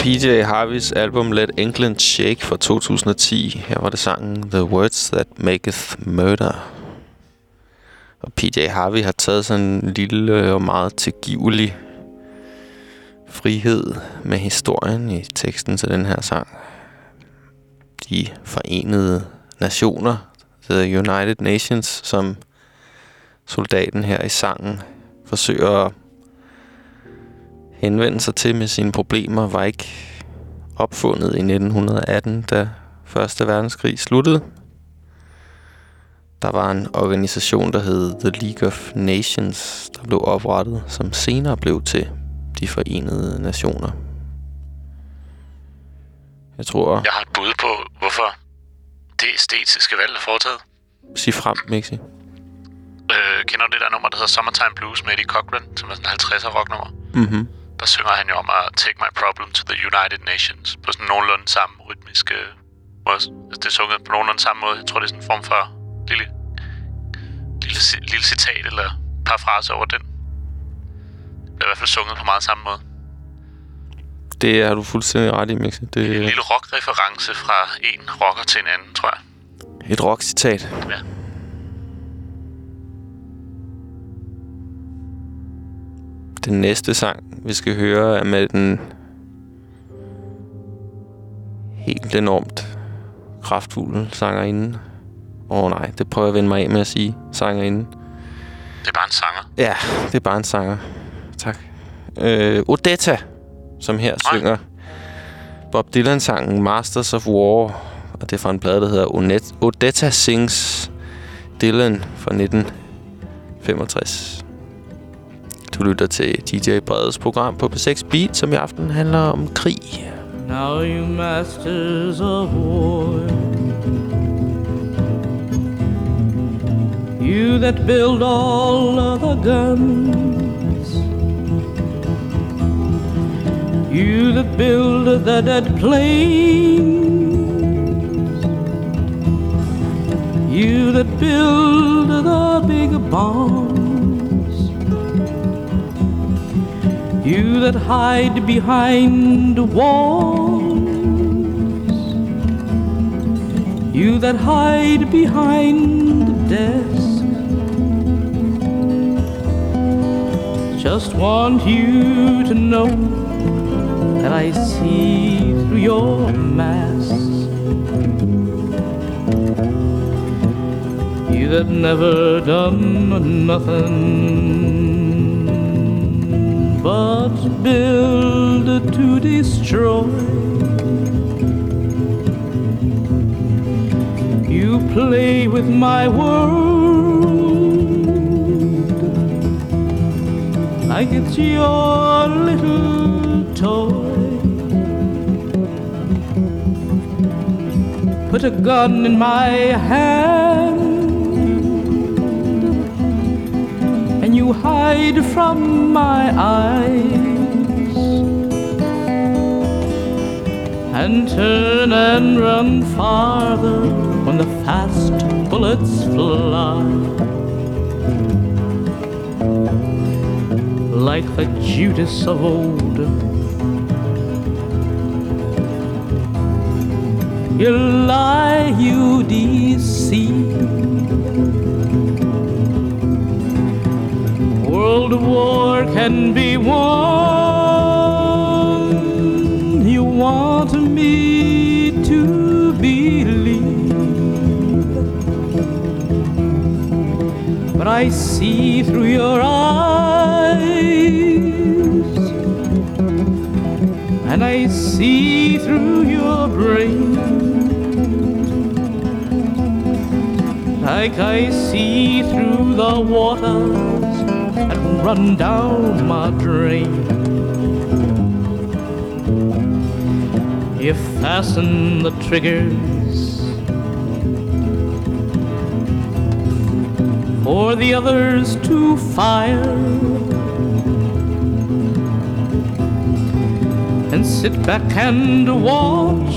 PJ Harveys album Let England Shake fra 2010. Her var det sangen The Words That Maketh Murder. Og PJ Harvey har taget sådan en lille og meget tilgivelig frihed med historien i teksten til den her sang. De forenede nationer, The United Nations, som soldaten her i sangen forsøger at henvende sig til med sine problemer, var ikke opfundet i 1918, da Første Verdenskrig sluttede. Der var en organisation, der hed The League of Nations, der blev oprettet, som senere blev til de forenede nationer. Jeg tror... Jeg har et bud på, hvorfor det æstetiske valg er foretaget. Sig frem, Mixi. Øh, kender du det der nummer, der hedder Summertime Blues med Eddie Cochran, som er sådan en 50'er rocknummer? Mhm. Der synger han jo om at take my problem to the United Nations på sådan nogenlunde samme rytmiske måde. Altså, det er sunget på nogenlunde samme måde. Jeg tror, det er sådan en form for lille, lille, lille citat eller parafrase over den. i hvert fald sunget på meget samme måde. Det er du fuldstændig ret i, Mixi. Det En er lille rock-reference fra en rocker til en anden, tror jeg. et rock-citat. Ja. Den næste sang, vi skal høre, er med den helt enormt kraftfulde sangerinde. Åh oh, nej, det prøver jeg at vende mig af med at sige. Sangerinde. Det er bare en sanger. Ja, det er bare en sanger. Tak. Øh, Odetta, som her Nej. synger Bob Dylan-sangen Masters of War. Og det er fra en plade, der hedder Onet- Odetta Sings Dylan fra 1965. Du lytter til DJ Breds program på P6 Beat, som i aften handler om krig. Now you masters of war. You that build all of the guns. You that build the dead planes. You that build the big bombs. You that hide behind walls. You that hide behind desks Just want you to know that I see through your masks You that never done nothing but build to destroy. You play with my world like it's your little toy. Put a gun in my hand hide from my eyes and turn and run farther when the fast bullets fly like the Judas of old. You lie, you deceive. World war can be won. You want me to believe, but I see through your eyes, and I see through your brain. Like I see through the waters that run down my drain. You fasten the triggers for the others to fire and sit back and watch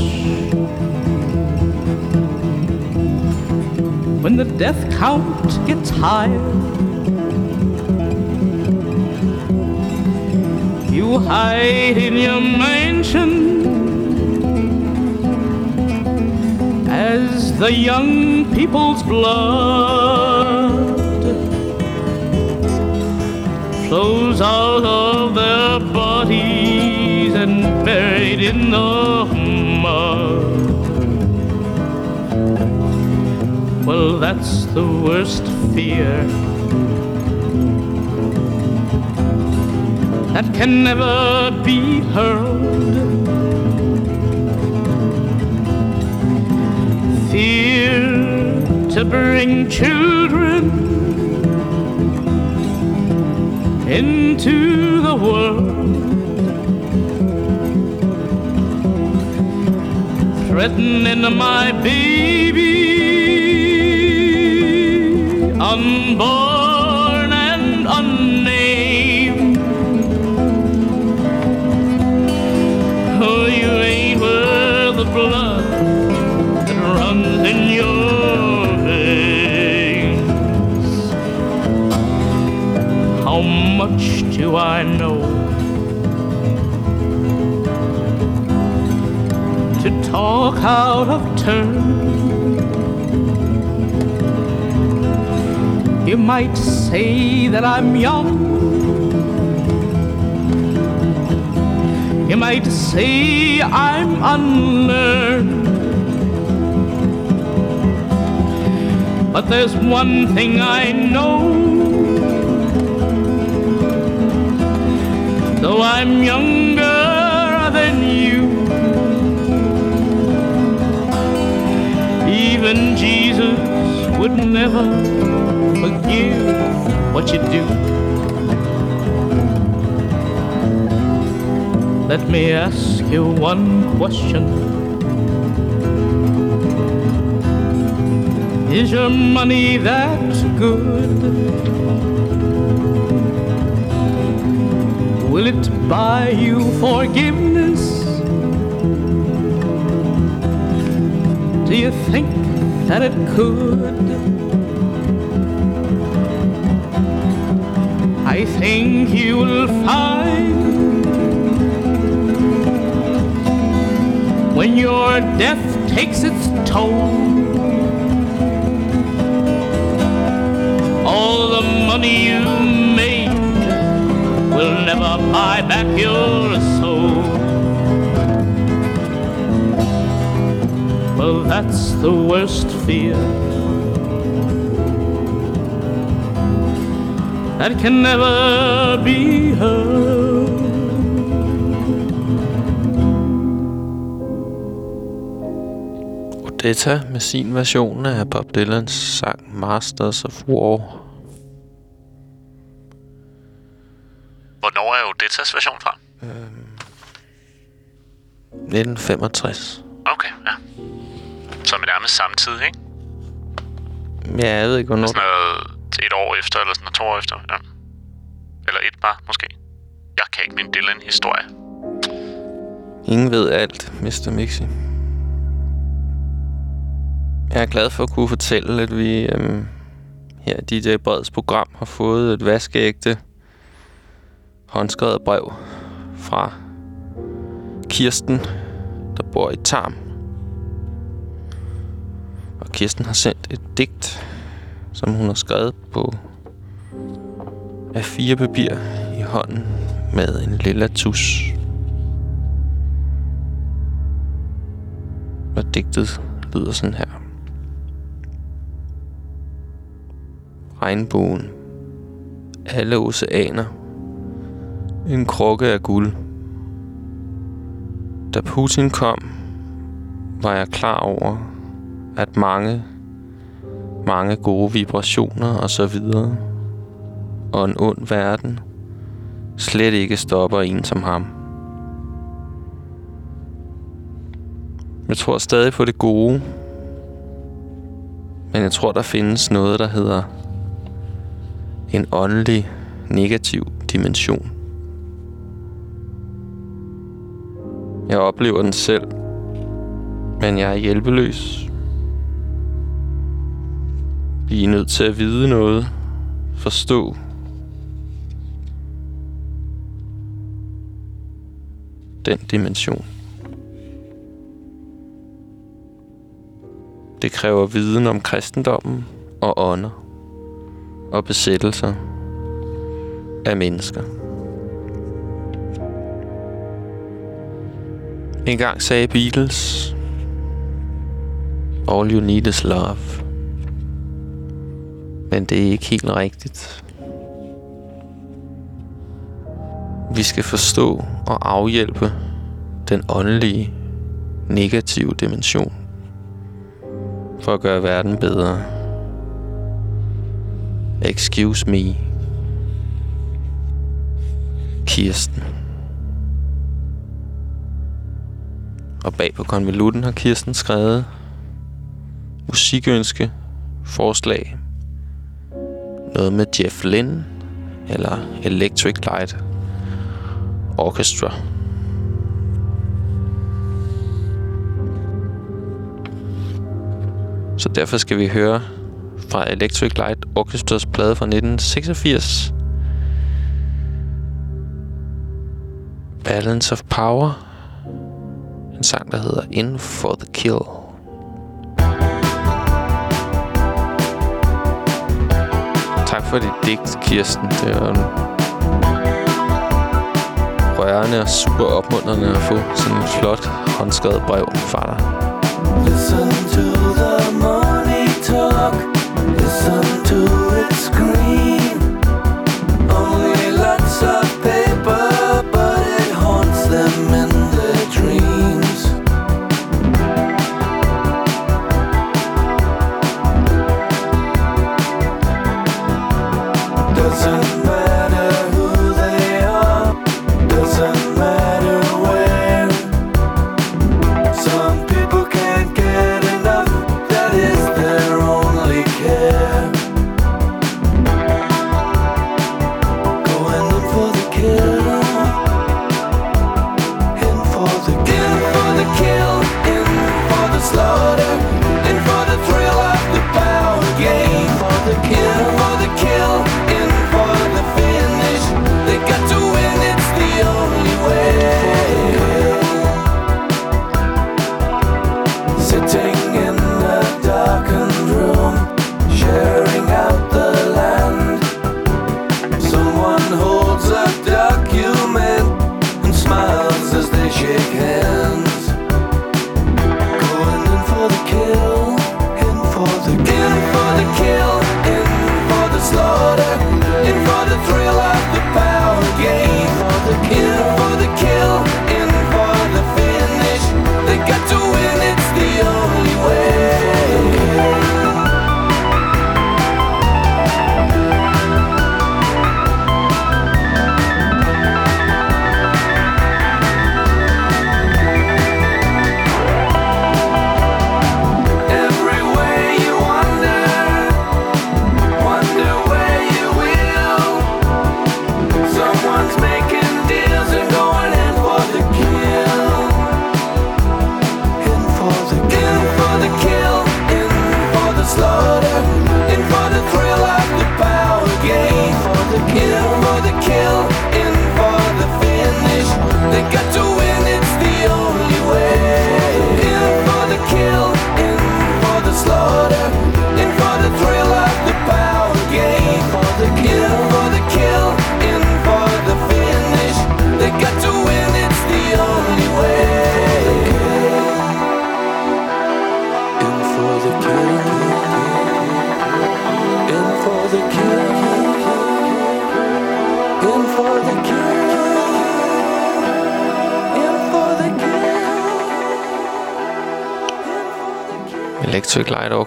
when the death count gets higher. Hide in your mansion as the young people's blood flows out of their bodies and buried in the mud. Well, that's the worst fear that can never be heard. Fear to bring children into the world. Threatening my baby, unborn much do I know? To talk out of turn. You might say that I'm young. You might say I'm unlearned. But there's one thing I know. Though I'm younger than you, even Jesus would never forgive what you do. Let me ask you one question. Is your money that good? Will it buy you forgiveness? Do you think that it could? I think you will find when your death takes its toll. All the money you will never buy back your soul. Well, that's the worst fear that can never be heard. Odetta med sin version af Bob Dylans sang Masters of War. Hvornår er Odettas version fra? 1965. Okay, ja. Som er nærmest samtidig, ikke? Ja, jeg ved ikke, hvornår... Sådan noget et år efter, eller sådan noget, to år efter. Ja. Eller et bare, måske. Jeg kan ikke min Dylan-historie. Ingen ved alt, Mr. Mixi. Jeg er glad for at kunne fortælle, at vi øhm, her i DJ Breds program har fået et vaskeægte håndskrevet brev fra Kirsten, der bor i Tarm. Og Kirsten har sendt et digt, som hun har skrevet på A4 papir i hånden med en lilla tus. Og digtet lyder sådan her. Regnbuen. Alle oceaner. En krukke af guld. Da Putin kom, var jeg klar over, at mange, mange gode vibrationer og så videre, og en ond verden, slet ikke stopper en som ham. Jeg tror stadig på det gode, men jeg tror, der findes noget, der hedder en åndelig negativ dimension. Jeg oplever den selv, men jeg er hjælpeløs. Vi er nødt til at vide noget, forstå. Den dimension. Det kræver viden om kristendommen og ånder og besættelser af mennesker. En gang sagde Beatles, All you need is love. Men det er ikke helt rigtigt. Vi skal forstå og afhjælpe den åndelige negative dimension for at gøre verden bedre. Excuse me. Kirsten. Og bag på konvolutten har Kirsten skrevet musikønske, forslag, noget med Jeff Lynne eller Electric Light Orchestra. Så derfor skal vi høre fra Electric Light Orchestras plade fra 1986. Balance of Power. En sang, der hedder In for the Kill. Tak for dit digt, Kirsten. Det var en rørende og super opmuntrende at få sådan et flot håndskrevet brev fra dig. Listen to the money talk. Listen to it scream.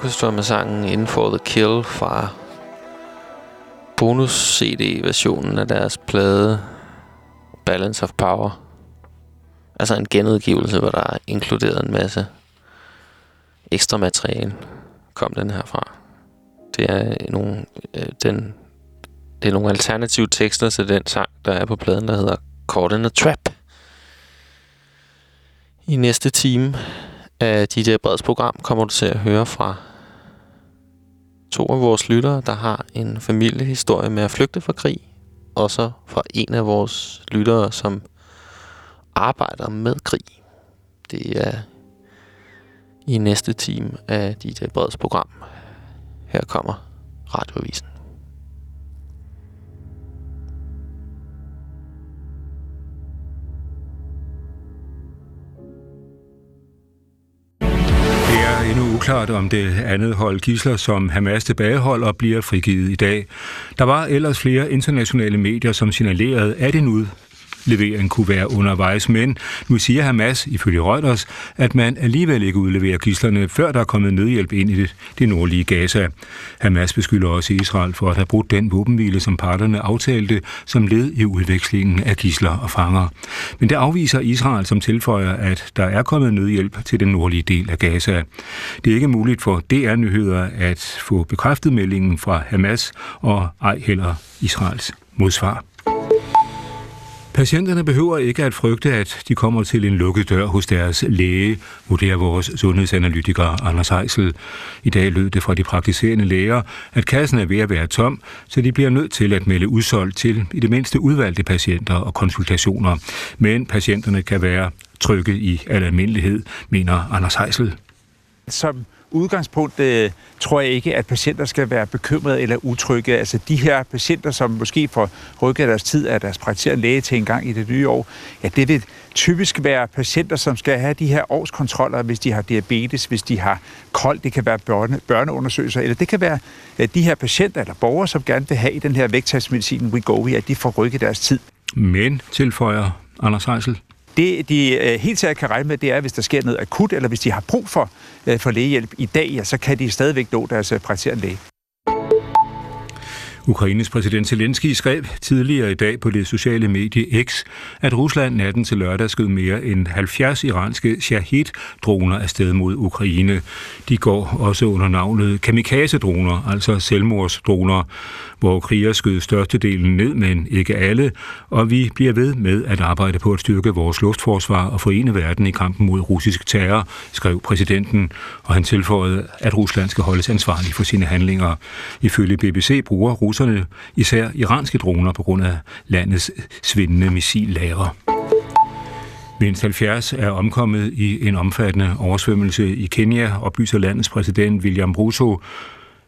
Orchestra med sangen In for the Kill fra bonus-CD-versionen af deres plade Balance of Power. Altså en genudgivelse, hvor der er inkluderet en masse ekstra materiale, kom den her fra. Det er nogle, øh, den, det er nogle alternative tekster til den sang, der er på pladen, der hedder Caught in a Trap. I næste time af DJ Breds program kommer du til at høre fra to af vores lyttere, der har en familiehistorie med at flygte fra krig. Og så fra en af vores lyttere, som arbejder med krig. Det er i næste time af DJ Breds program. Her kommer Radiovisen. Uklart, om det andet hold gisler, som Hamas tilbageholder, bliver frigivet i dag. Der var ellers flere internationale medier, som signalerede, at en ud levering kunne være undervejs, men nu siger Hamas, ifølge Reuters, at man alligevel ikke udleverer gislerne, før der er kommet nødhjælp ind i det, det nordlige Gaza. Hamas beskylder også Israel for at have brudt den våbenhvile, som parterne aftalte som led i udvekslingen af gisler og fanger. Men det afviser Israel, som tilføjer, at der er kommet nødhjælp til den nordlige del af Gaza. Det er ikke muligt for DR-nyheder at få bekræftet meldingen fra Hamas og ej heller Israels modsvar. Patienterne behøver ikke at frygte, at de kommer til en lukket dør hos deres læge, vurderer vores sundhedsanalytiker Anders Heisel. I dag lød det fra de praktiserende læger, at kassen er ved at være tom, så de bliver nødt til at melde udsolgt til i det mindste udvalgte patienter og konsultationer. Men patienterne kan være trygge i al almindelighed, mener Anders Heisel. Som udgangspunkt øh, tror jeg ikke, at patienter skal være bekymrede eller utrygge. Altså de her patienter, som måske får rykket deres tid af deres praktiserende læge til en gang i det nye år, ja, det vil typisk være patienter, som skal have de her årskontroller, hvis de har diabetes, hvis de har kold, det kan være børne, børneundersøgelser, eller det kan være øh, de her patienter eller borgere, som gerne vil have i den her vægttabsmedicin Wegovy, at de får rykket deres tid. Men, tilføjer Anders Heisel, det, de øh, helt sikkert kan regne med, det er, hvis der sker noget akut, eller hvis de har brug for, øh, for lægehjælp i dag, ja, så kan de stadigvæk nå deres øh, praktiserende læge. Ukraines præsident Zelensky skrev tidligere i dag på det sociale medie X, at Rusland natten til lørdag skød mere end 70 iranske Shahid-droner afsted mod Ukraine. De går også under navnet kamikaze-droner, altså selvmordsdroner, hvor kriger skød størstedelen ned, men ikke alle, og vi bliver ved med at arbejde på at styrke vores luftforsvar og forene verden i kampen mod russisk terror, skrev præsidenten, og han tilføjede, at Rusland skal holdes ansvarlig for sine handlinger. Ifølge BBC bruger russerne især iranske droner på grund af landets svindende missillager. Mindst 70 er omkommet i en omfattende oversvømmelse i Kenya, oplyser landets præsident William Ruto.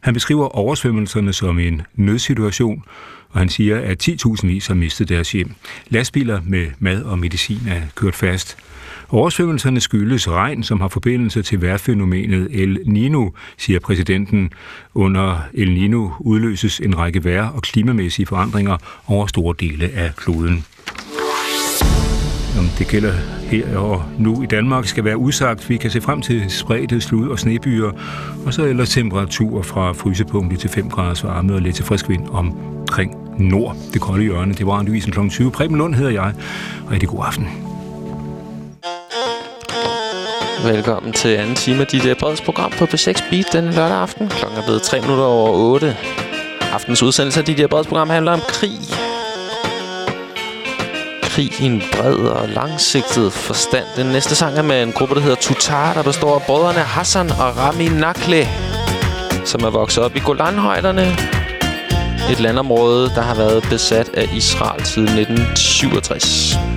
Han beskriver oversvømmelserne som en nødsituation, og han siger, at 10.000 vis har mistet deres hjem. Lastbiler med mad og medicin er kørt fast. Oversvømmelserne skyldes regn, som har forbindelse til vejrfænomenet El Nino, siger præsidenten. Under El Nino udløses en række vejr- og klimamæssige forandringer over store dele af kloden. Om det gælder her og nu i Danmark skal være udsagt. Vi kan se frem til spredte slud og snebyer, og så ellers temperaturer fra frysepunktet til 5 graders varme og lidt til frisk vind omkring nord. Det kolde hjørne, det var Andevisen kl. 20. Preben Lund hedder jeg. Rigtig god aften. Velkommen til anden time af DJ Breds program på P6 Beat denne lørdag aften. Klokken er blevet 3 minutter over 8. Aftens udsendelse af DJ Breds program handler om krig. Krig i en bred og langsigtet forstand. Den næste sang er med en gruppe, der hedder Tutar, der består af brødrene Hassan og Rami Nakle, som er vokset op i Golanhøjderne. Et landområde, der har været besat af Israel siden 1967.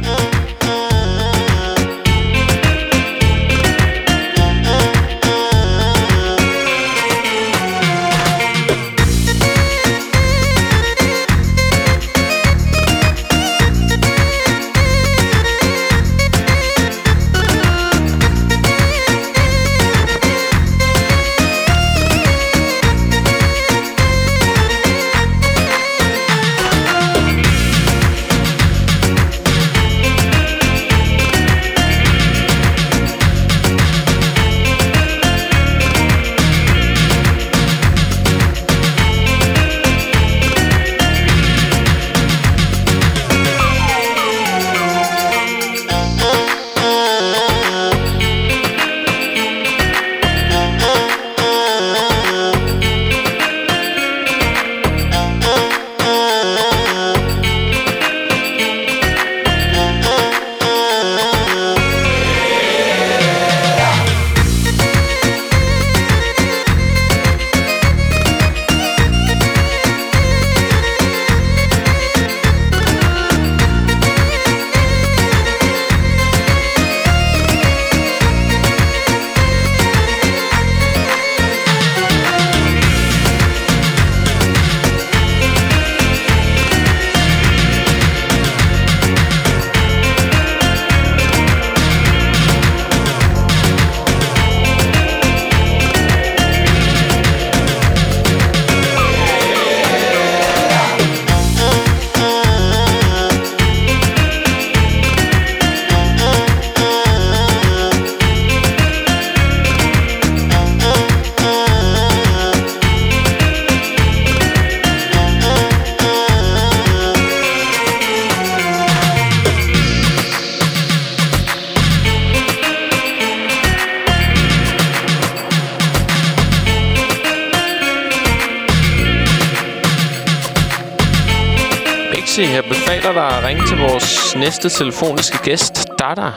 ringe til vores næste telefoniske gæst, Dada.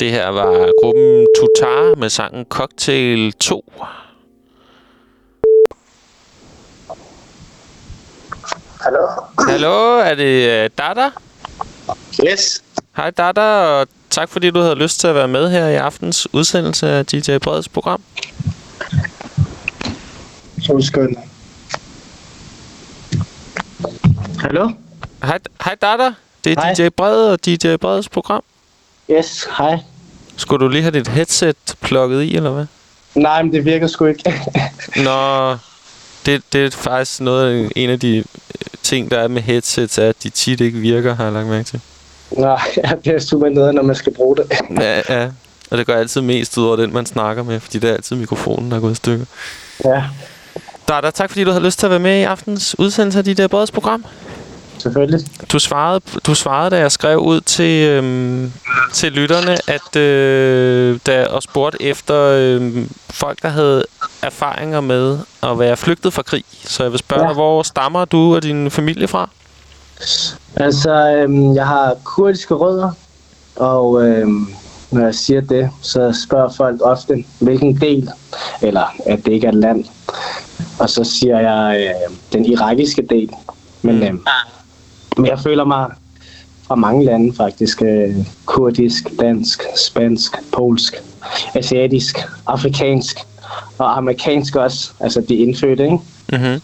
Det her var gruppen Tutar med sangen Cocktail 2. Hallo? Hallo, er det uh, Dada? Yes. Hej Dada, og tak fordi du havde lyst til at være med her i aftens udsendelse af DJ Breds program. Så skønt. Hallo? Hej, hej Dada, det er Hej. DJ Bred og DJ Breds program. Yes, hej. Skulle du lige have dit headset plukket i, eller hvad? Nej, men det virker sgu ikke. *laughs* Nå, det, det er faktisk noget en af de øh, ting, der er med headsets, er, at de tit ikke virker, har jeg lagt mærke til. Nej, *laughs* ja, det er super nede, når man skal bruge det. *laughs* Ja, ja. Og det går altid mest ud over den, man snakker med, fordi det er altid mikrofonen, der er gået i stykker. Ja. Dada, tak fordi du havde lyst til at være med i aftens udsendelse af dit der Breds program. Selvfølgelig. Du svarede, du svarede, da jeg skrev ud til, øhm, til lytterne, at øh, da, og spurgte efter øhm, folk, der havde erfaringer med at være flygtet fra krig. Så jeg vil spørge ja. dig, hvor stammer du og din familie fra? Altså, øhm, jeg har kurdiske rødder, og øhm, når jeg siger det, så spørger folk ofte, hvilken del, eller at det ikke er et land. Og så siger jeg øh, den irakiske del. Men, mm. øhm, men jeg føler mig fra mange lande faktisk. Øh, kurdisk, dansk, spansk, polsk, asiatisk, afrikansk og amerikansk også. Altså de indfødte, ikke? Mm-hmm.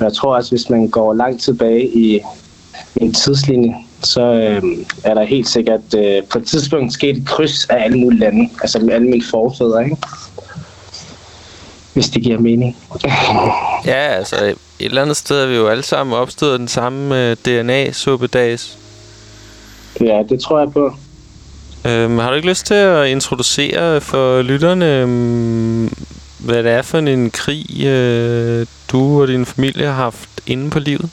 Jeg tror også, hvis man går langt tilbage i en tidslinje, så øh, er der helt sikkert øh, på et tidspunkt sket et kryds af alle mulige lande. Altså med alle mine forfædre, ikke? Hvis det giver mening. Ja, altså et eller andet sted er vi jo alle sammen opstået den samme øh, DNA-suppedags. Ja, det tror jeg på. Øhm, har du ikke lyst til at introducere for lytterne, øhm, hvad det er for en krig, øh, du og din familie har haft inde på livet?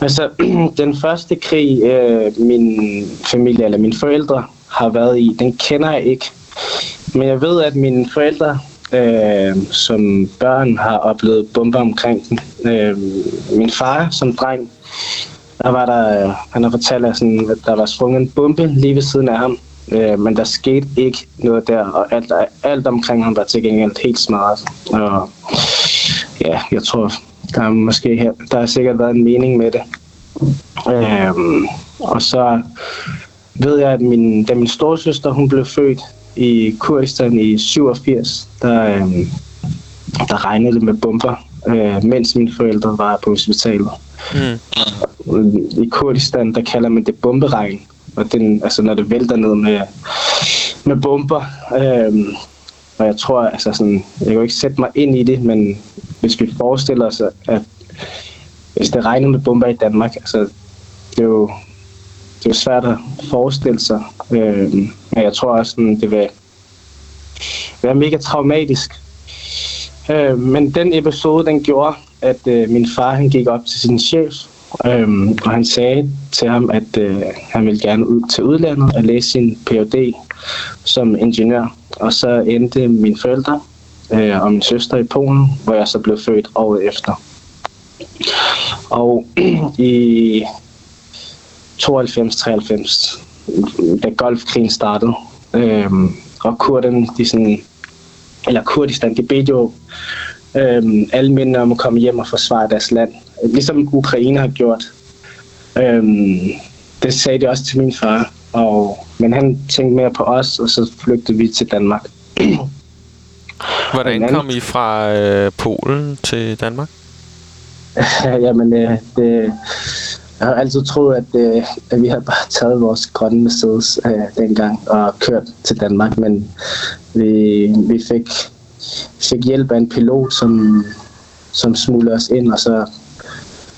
Altså, *clears throat* den første krig, øh, min familie eller mine forældre har været i, den kender jeg ikke. Men jeg ved, at mine forældre øh, som børn har oplevet bomber omkring dem. Øh, min far som dreng, der var der, han har fortalt, at, sådan, at der var sprunget en bombe lige ved siden af ham. Øh, men der skete ikke noget der, og alt, alt omkring ham var til gengæld helt smart. Og ja, jeg tror, der er måske her, der har sikkert været en mening med det. Øh, og så ved jeg, at min, da min storsøster hun blev født i Kurdistan i 87, der, øhm, der regnede det med bomber, øh, mens mine forældre var på hospitalet. Mm. I Kurdistan, der kalder man det bomberegn. Og den, altså, når det vælter ned med, med bomber. Øhm, og jeg tror, altså sådan, jeg kan jo ikke sætte mig ind i det, men hvis vi forestiller os, at hvis det regner med bomber i Danmark, altså, det er jo, det er svært at forestille sig. Øh, men jeg tror også, sådan, det vil være mega traumatisk. Øh, men den episode, den gjorde, at øh, min far han gik op til sin chef, øh, og han sagde til ham, at øh, han ville gerne ud til udlandet og læse sin Ph.D. som ingeniør. Og så endte mine forældre øh, og min søster i Polen, hvor jeg så blev født året efter. Og *clears throat* i 92-93, da Golfkrigen startede, øhm, og kurderne, de sådan, eller Kurdistan, de bedte jo øhm, alle mændene om at komme hjem og forsvare deres land, ligesom Ukraine har gjort. Øhm, det sagde de også til min far, og, men han tænkte mere på os, og så flygtede vi til Danmark. *clears throat* Hvordan kom I fra øh, Polen til Danmark? *laughs* Jamen, øh, det, jeg har altid troet, at, øh, at vi havde bare taget vores grønne Mercedes øh, dengang og kørt til Danmark, men vi, vi fik, fik hjælp af en pilot, som, som smuglede os ind, og så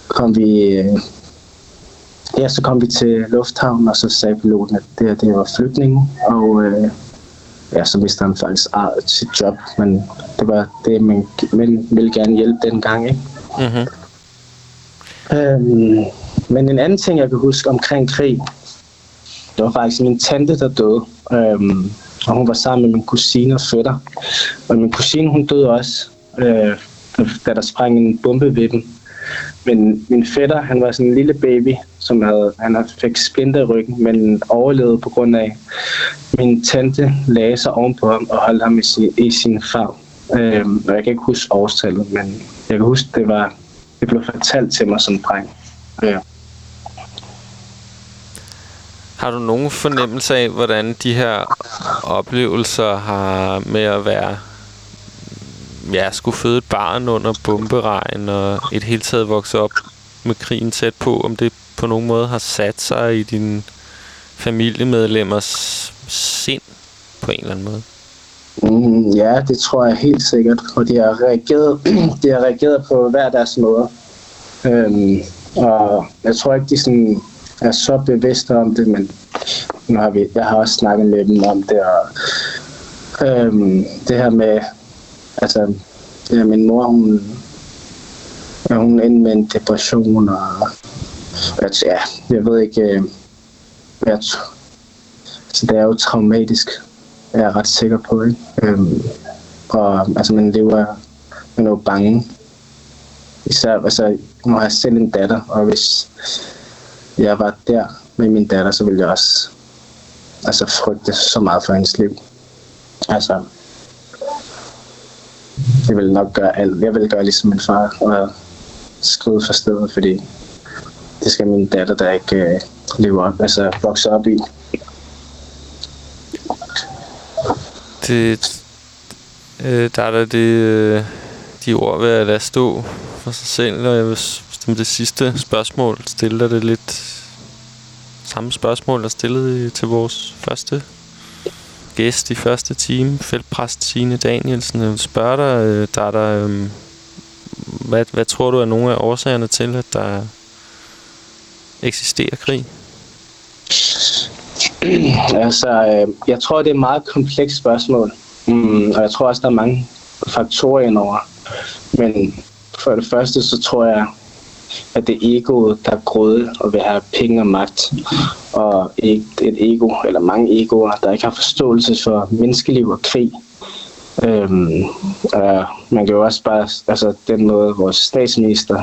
kom vi, øh, ja, så kom vi til lufthavnen, og så sagde piloten, at det, her, det var flygtninge, og øh, ja, så mistede han faktisk sit job, men det var det, man, man ville gerne hjælpe dengang, ikke? Mm-hmm. Øhm, men en anden ting, jeg kan huske omkring krig, det var faktisk min tante, der døde. Øhm, og hun var sammen med min kusine og fætter. Og min kusine, hun døde også, øh, da der sprang en bombe ved dem. Men min fætter, han var sådan en lille baby, som havde, han fik splinter i ryggen, men overlevede på grund af, min tante lagde sig ovenpå ham og holdt ham i sin, i sin favn. Øhm, og jeg kan ikke huske årstallet, men jeg kan huske, det var det blev fortalt til mig som dreng. Ja. Har du nogen fornemmelse af, hvordan de her oplevelser har med at være... Ja, skulle føde et barn under bomberegn og et helt taget vokse op med krigen tæt på, om det på nogen måde har sat sig i dine familiemedlemmers sind på en eller anden måde? Mm, ja, det tror jeg helt sikkert, og de har reageret, *clears throat* de har reageret på hver deres måde. Øhm, og jeg tror ikke, de sådan er så bevidste om det, men nu har vi, jeg har også snakket med dem om det, og øhm, det her med, altså, det min mor, hun, ja, hun endte med en depression, og altså, ja, jeg ved ikke, øh, jeg, så altså, det er jo traumatisk, er ret sikker på, ikke? Øhm, og altså, man lever, man er jo bange. Især, altså, nu har jeg selv en datter, og hvis jeg var der med min datter, så ville jeg også altså, frygte så meget for hendes liv. Altså, jeg vil nok gøre alt. Jeg vil gøre ligesom min far, og skrive for stedet, fordi det skal min datter der ikke øh, leve op, altså vokse op i. Det, øh, der er da det, øh, de ord ved at lade stå for sig selv, og jeg vil som det sidste spørgsmål stille dig det lidt samme spørgsmål, der stillede til vores første gæst i første time, feltpræst Signe Danielsen. Jeg spørger dig, øh, der er der, øh, hvad, hvad tror du er nogle af årsagerne til, at der eksisterer krig? *clears throat* altså, øh, jeg tror, det er et meget komplekst spørgsmål. Mm, og jeg tror også, der er mange faktorer indover. Men for det første, så tror jeg, at det er egoet, der er grådet og vil have penge og magt. Og et, et ego, eller mange egoer, der ikke har forståelse for menneskeliv og krig. Øhm, og man kan jo også bare, altså den måde, vores statsminister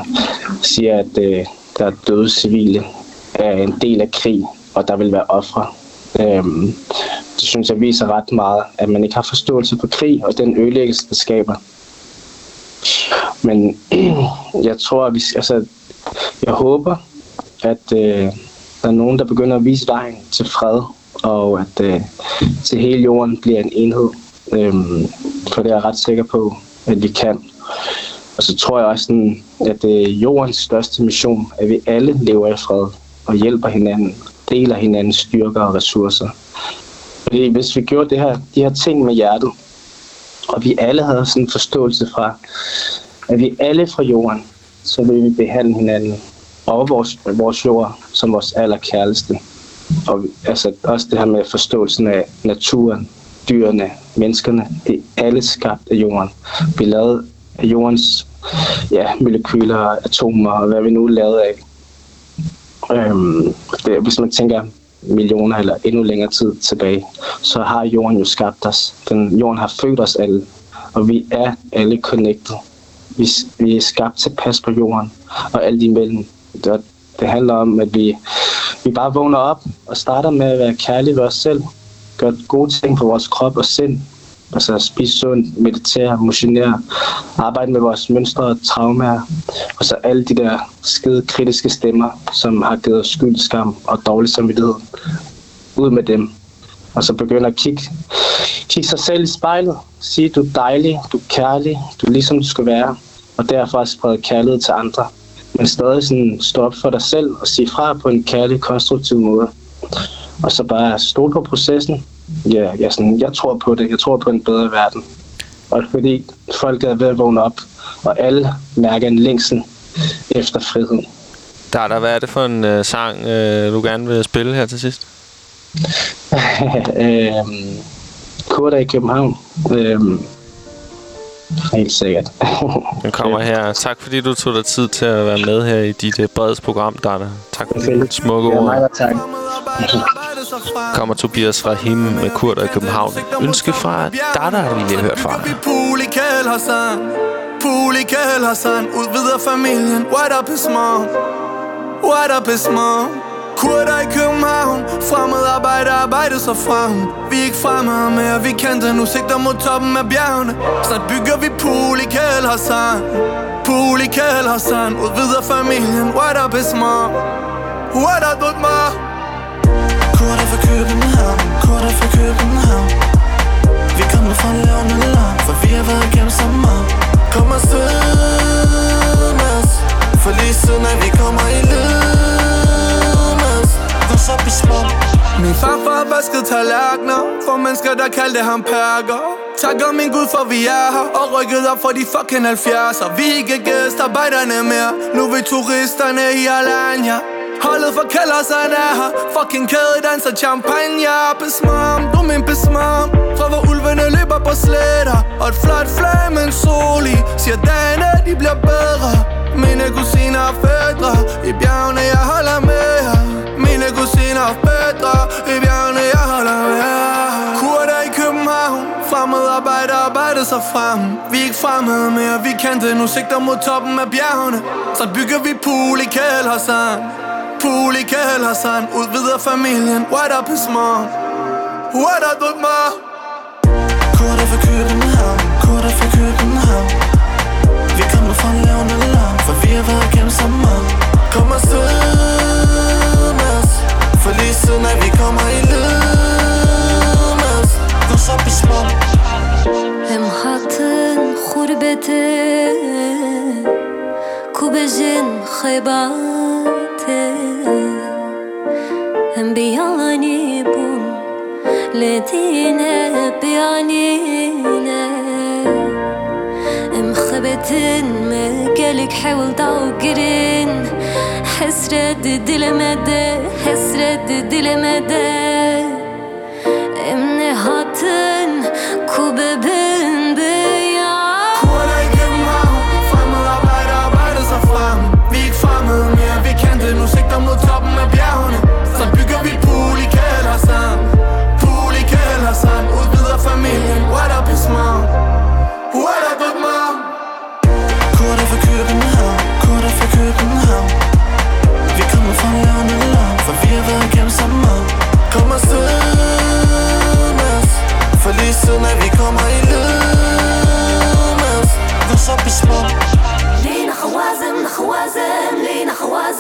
siger, at øh, der er døde civile, er en del af krig, og der vil være ofre. Øhm, det synes jeg viser ret meget, at man ikke har forståelse for krig og den ødelæggelse, det skaber. Men *clears throat* jeg tror, at vi, altså, jeg håber, at øh, der er nogen, der begynder at vise vejen til fred, og at øh, til hele jorden bliver en enhed. Øhm, for det er jeg ret sikker på, at vi kan. Og så tror jeg også, sådan, at det jordens største mission, at vi alle lever i fred og hjælper hinanden, deler hinandens styrker og ressourcer. Fordi hvis vi gjorde det her, de her ting med hjertet, og vi alle havde sådan en forståelse fra, at vi alle fra jorden, så vil vi behandle hinanden og vores, vores jord som vores allerkærligste. Og altså også det her med forståelsen af naturen, dyrene, menneskerne, det er alle skabt af jorden. Vi er lavet af jordens ja, molekyler, atomer og hvad vi nu er lavet af. Øhm, det, hvis man tænker millioner eller endnu længere tid tilbage, så har jorden jo skabt os. Den, jorden har født os alle, og vi er alle connected. Vi, vi er skabt til pas på jorden, og alt imellem. Det, det handler om, at vi, vi bare vågner op og starter med at være kærlige ved os selv. Gør gode ting for vores krop og sind. Altså spise sundt, meditere, motionere, arbejde med vores mønstre og traumer. Og så alle de der skide kritiske stemmer, som har givet os skyld, skam og dårlig samvittighed. Ud med dem. Og så begynde at kigge, kigge sig selv i spejlet. Sige, du er dejlig, du er kærlig, du er ligesom du skal være. Og derfor sprede kærlighed til andre. Men stadig sådan stå op for dig selv og sige fra på en kærlig, konstruktiv måde. Og så bare stole på processen. Ja, jeg, sådan, jeg tror på det. Jeg tror på en bedre verden. Og fordi folk er ved at vågne op, og alle mærker en længsel efter frihed. Der, der, hvad er det for en øh, sang, øh, du gerne vil spille her til sidst? *laughs* øhm, Kurder i København. Øhm, helt sikkert. *laughs* Den kommer her. Tak fordi du tog dig tid til at være med her i dit uh, breds program, Dada. Tak for dine smukke Ja, ord. mig, tak. Kommer Tobias Rahim med Kurder i København. Ønske fra Dada har vi lige hørt fra. Pool i Kjell Hassan Pool i Kjell Hassan Udvider familien What up is mom? What up is mom? Kurder i København. Fremmed arbejde arbejdet sig frem Vi er ikke fremme med, vi kendte nu. Sigter mod toppen af bjergene. Snart bygger vi pool i Kjell Hassan. Pool i Kjell Hassan. Udvider familien, what up is mom What up with mom Kurder fra København. Kurder fra København. Vi kommer fra lavne land For vi har været igennem så meget. Kom og vasket tallerkener For mennesker, der kaldte ham perker. Takker min Gud for vi er her Og rykket op for de fucking 70'er Vi er ikke gæstarbejderne mere Nu er vi turisterne i Alanya. Holdet for kælderserne er her. Fucking kæde danser champagne Besmam, du min besmam Fra hvor ulvene løber på slætter Og et flot flag med en sol i Siger dagene de bliver bedre. Mine kusiner og fædre. I bjergene jeg holder med her mine kusiner og fædre I bjergene jeg holder med Kurder i København Fremmede arbejder arbejder sig frem. Vi er ikke fremmede mere Vi kan det nu. Sigter mod toppen af bjergene Så bygger vi pool i Kældersand Pool i Kældersand Udvider familien. What up is mom? What up with mom? Kurder fra København Kurder fra København. Vi kommer fra lavende land For vi har været gennem så meget. Kom afsted med for lige siden at vi kommer i led med os Gå så på små Hem hatın gurbete Kubejin khibate Hem biyani bun Ledine biyanine Hasretin mi? Gelik hevlda u girin. Hasret dilemede, hasret dilemede. Emni hatın ku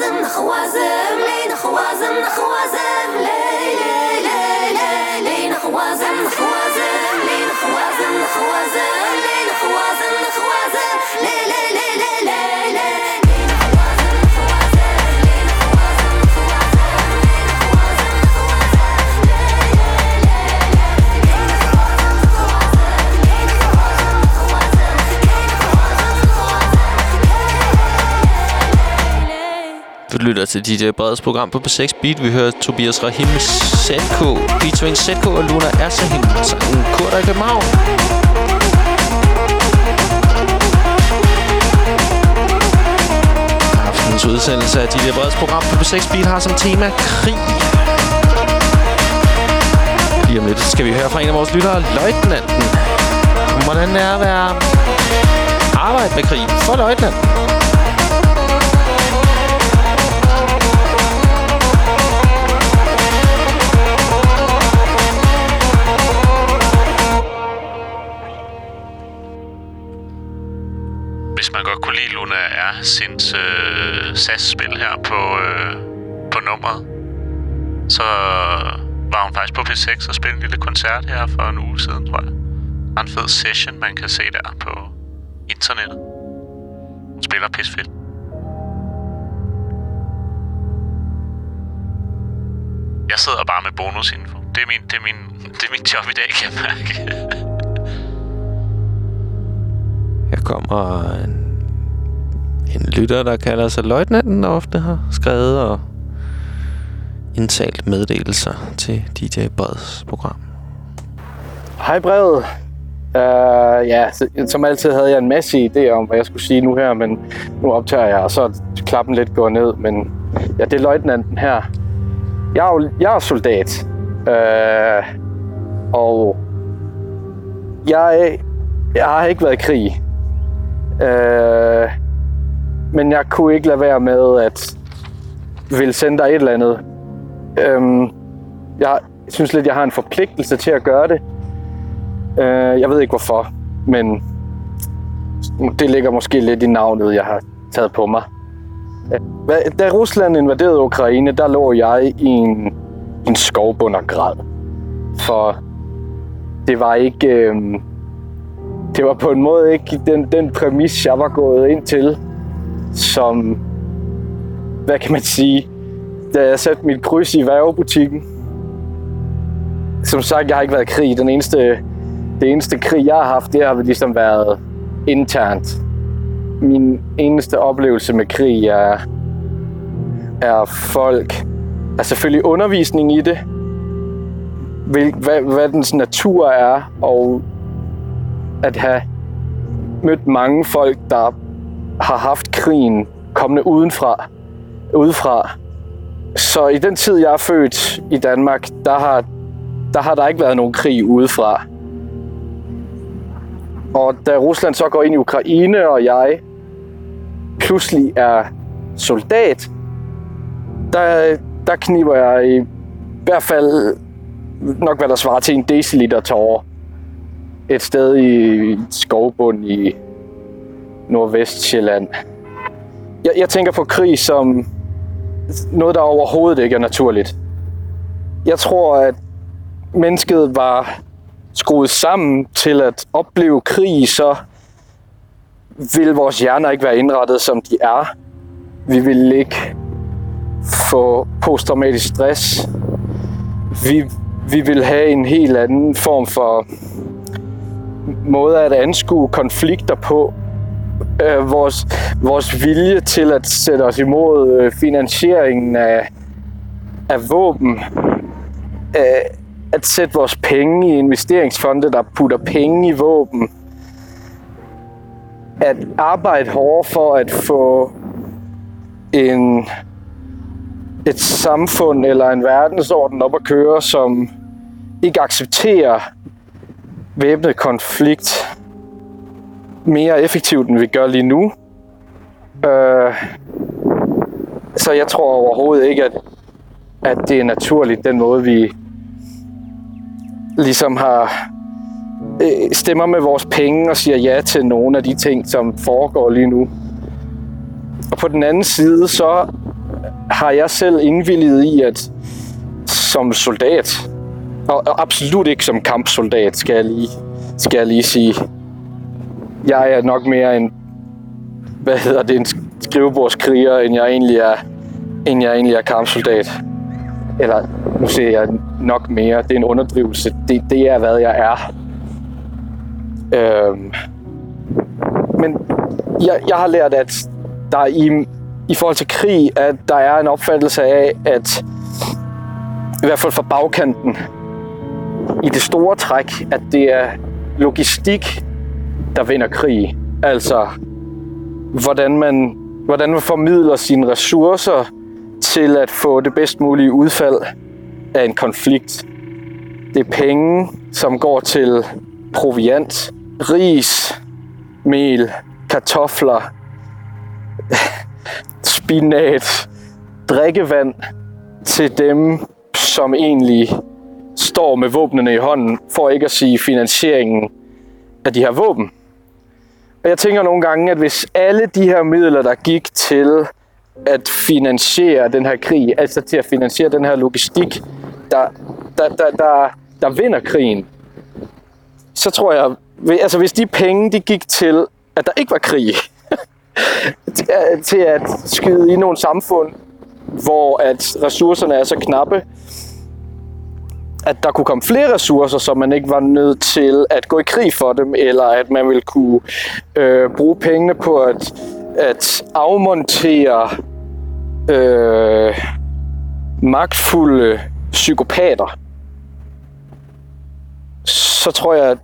خوازم خوازم لينا خوازم خوازم لي لي لي لي لينا خوازم خوازم لينا خوازم خوازم لينا خوازم خوازم لي لي لي لي. Du lytter til DJ Breds program på B6 Beat. Vi hører Tobias Rahim ZK, featuring ZK og Luna Ersahim, sangen Kurder i København. Aftens udsendelse af DJ Breds program på B6 Beat har som tema krig. Lige om lidt skal vi høre fra en af vores lyttere, Løjtnanten. Hvordan det er at være arbejde med krig for løjtnanten. Luna øh, SAS-spil her på, øh, på nummeret, så var hun faktisk på P6 og spille en lille koncert her for en uge siden, tror jeg. Der er en fed session, man kan se der på internettet. Hun spiller pisfedt. Jeg sidder bare med bonusinfo. Det er min, det er min, *laughs* det er min job i dag, kan jeg mærke. Her kommer en, lytter, der kalder sig Løjtnanten, der ofte har skrevet og indtalt meddelelser til DJ Breds program. Hej brevet. Uh, øh, ja, så, som altid havde jeg en masse idéer om, hvad jeg skulle sige nu her, men nu optager jeg, og så klappen lidt går ned. Men ja, det er løjtnanten her. Jeg er, jo, jeg er soldat. Uh, og jeg, jeg har ikke været i krig. Uh, men jeg kunne ikke lade være med at ville sende dig et eller andet. Øhm, jeg synes lidt, jeg har en forpligtelse til at gøre det. Øh, jeg ved ikke hvorfor, men det ligger måske lidt i navnet, jeg har taget på mig. Da Rusland invaderede Ukraine, der lå jeg i en, en skovbund og græd. For det var ikke... Øh, det var på en måde ikke den, den præmis, jeg var gået ind til, som... Hvad kan man sige? Da jeg satte mit kryds i værvebutikken, som sagt, jeg har ikke været i krig. Den eneste, det eneste krig, jeg har haft, det har ligesom været internt. Min eneste oplevelse med krig er, er folk, er selvfølgelig undervisning i det, hvil, hvad, hvad dens natur er, og at have mødt mange folk, der har haft krigen kommende udenfra, udefra. Så i den tid, jeg er født i Danmark, der har der, har der ikke været nogen krig udefra. Og da Rusland så går ind i Ukraine, og jeg pludselig er soldat, der, der kniber jeg i hvert fald nok, hvad der svarer til en deciliter tårer. Et sted i skovbund i Nordvestjylland. Jeg, jeg tænker på krig som noget, der overhovedet ikke er naturligt. Jeg tror, at mennesket var skruet sammen til at opleve krig, så vil vores hjerner ikke være indrettet, som de er. Vi vil ikke få posttraumatisk stress. Vi, vi vil have en helt anden form for måde at anskue konflikter på. Øh, vores, vores vilje til at sætte os imod øh, finansieringen af, af våben. Øh, at sætte vores penge i investeringsfonde, der putter penge i våben. At arbejde hårdere for at få en, et samfund eller en verdensorden op at køre, som ikke accepterer væbnet konflikt mere effektivt, end vi gør lige nu. Øh, så jeg tror overhovedet ikke, at, at det er naturligt, den måde, vi ligesom har øh, stemmer med vores penge og siger ja til nogle af de ting, som foregår lige nu. Og på den anden side, så har jeg selv indvilliget i, at som soldat, og absolut ikke som kampsoldat, skal jeg lige, skal jeg lige sige. Jeg er nok mere en, hvad hedder det, en skrivebordskriger, end jeg egentlig er, end jeg egentlig er kampsoldat. Eller nu siger jeg nok mere. Det er en underdrivelse. Det, det er, hvad jeg er. Øhm. Men jeg, jeg har lært, at der i, i forhold til krig, at der er en opfattelse af, at i hvert fald fra bagkanten, i det store træk, at det er logistik, der vinder krig. Altså, hvordan man, hvordan man formidler sine ressourcer til at få det bedst mulige udfald af en konflikt. Det er penge, som går til proviant, ris, mel, kartofler, *laughs* spinat, drikkevand til dem, som egentlig står med våbnene i hånden, for ikke at sige finansieringen af de her våben. Og jeg tænker nogle gange, at hvis alle de her midler, der gik til at finansiere den her krig, altså til at finansiere den her logistik, der, der, der, der, der vinder krigen, så tror jeg, altså hvis de penge, de gik til, at der ikke var krig, *laughs* til at skyde i nogle samfund, hvor at ressourcerne er så knappe, at der kunne komme flere ressourcer, så man ikke var nødt til at gå i krig for dem, eller at man ville kunne øh, bruge pengene på at, at afmontere øh, magtfulde psykopater, så tror jeg,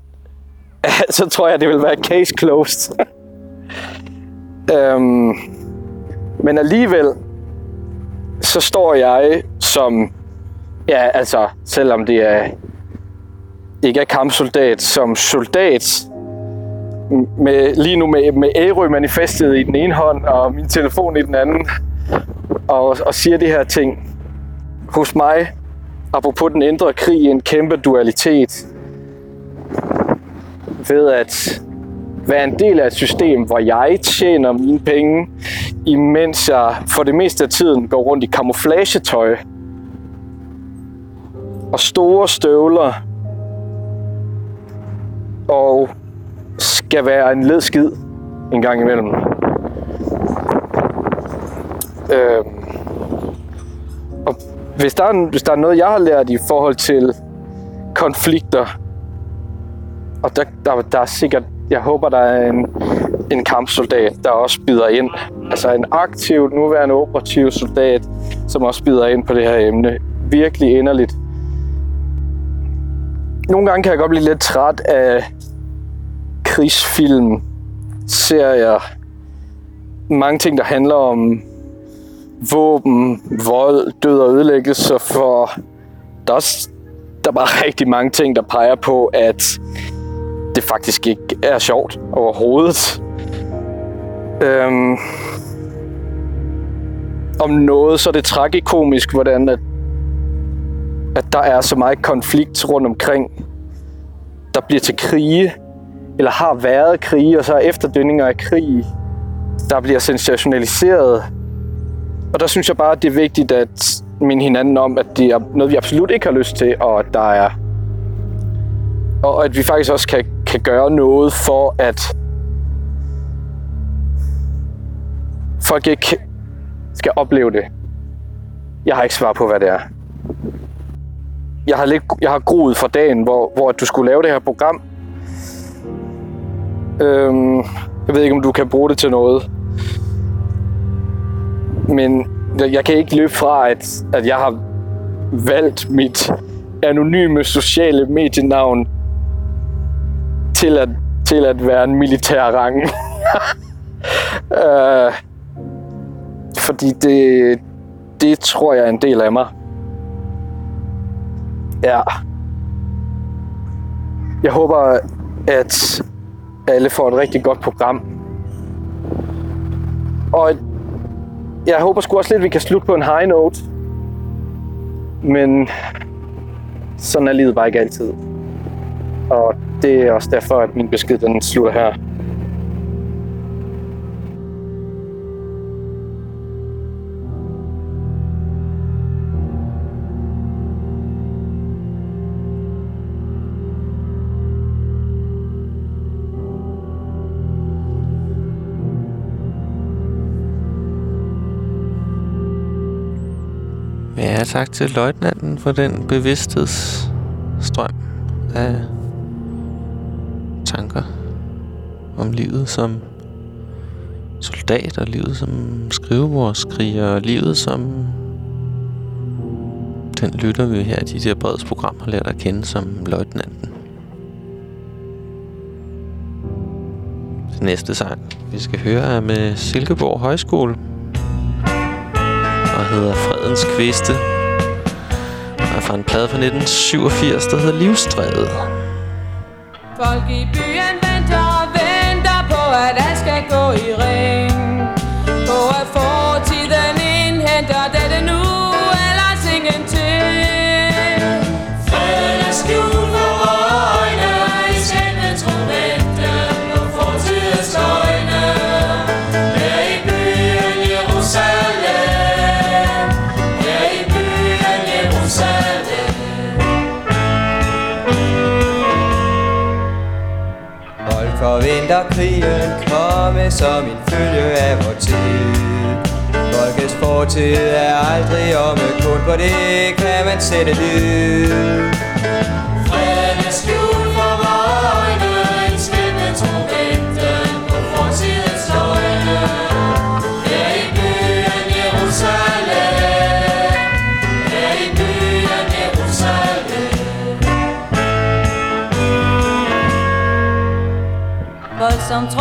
*laughs* så tror jeg, det vil være case closed. *laughs* øhm, men alligevel, så står jeg som, ja altså, selvom det er ikke er kampsoldat, som soldat, med, lige nu med, med Ærø-manifestet i den ene hånd, og min telefon i den anden, og, og siger de her ting. Hos mig, apropos den indre krig, en kæmpe dualitet ved at være en del af et system, hvor jeg tjener mine penge, imens jeg for det meste af tiden går rundt i kamuflagetøj og store støvler og skal være en led skid en gang imellem. Øhm, og hvis der, er, hvis der er noget, jeg har lært i forhold til konflikter. Og der, der, der er sikkert, jeg håber, der er en, en kampsoldat, der også bider ind. Altså en aktiv, nuværende operativ soldat, som også bider ind på det her emne. Virkelig inderligt. Nogle gange kan jeg godt blive lidt træt af krigsfilm, serier, mange ting, der handler om våben, vold, død og ødelæggelse, for der er, også, der er bare *laughs* rigtig mange ting, der peger på, at det faktisk ikke er sjovt overhovedet. Øhm, om noget, så er det tragikomisk, hvordan at, at der er så meget konflikt rundt omkring, der bliver til krige, eller har været krige, og så er efterdønninger af krig, der bliver sensationaliseret. Og der synes jeg bare, at det er vigtigt at minde hinanden om, at det er noget, vi absolut ikke har lyst til, og at der er og at vi faktisk også kan, kan gøre noget for, at folk ikke skal opleve det. Jeg har ikke svar på, hvad det er. Jeg har, lidt, jeg har groet for dagen, hvor, hvor du skulle lave det her program. Øhm, jeg ved ikke, om du kan bruge det til noget. Men jeg kan ikke løbe fra, at, at jeg har valgt mit anonyme sociale medienavn til at, til at være en militær rang. *laughs* øh, fordi det, det tror jeg er en del af mig. Ja. Jeg håber, at alle får et rigtig godt program. Og jeg håber sgu også lidt, at vi kan slutte på en high note. Men sådan er livet bare ikke altid. Og det er også derfor, at min besked den slutter her. Tak til løjtnanten for den bevidsthedsstrøm af tanker om livet som soldat, og livet som skrivebordskriger, og livet som den lytter vi her i de der breds program har lært at kende som løjtnanten. Den næste sang, vi skal høre, er med Silkeborg Højskole og hedder Fredens Kviste. Er fra en plade fra 1987, der hedder Livstrædet. Folk i byen venter og venter på, at alt skal gå i lader krigen komme som en følge af vor tid. Folkets fortid er aldrig omme, kun på det kan man sætte lyd Folk som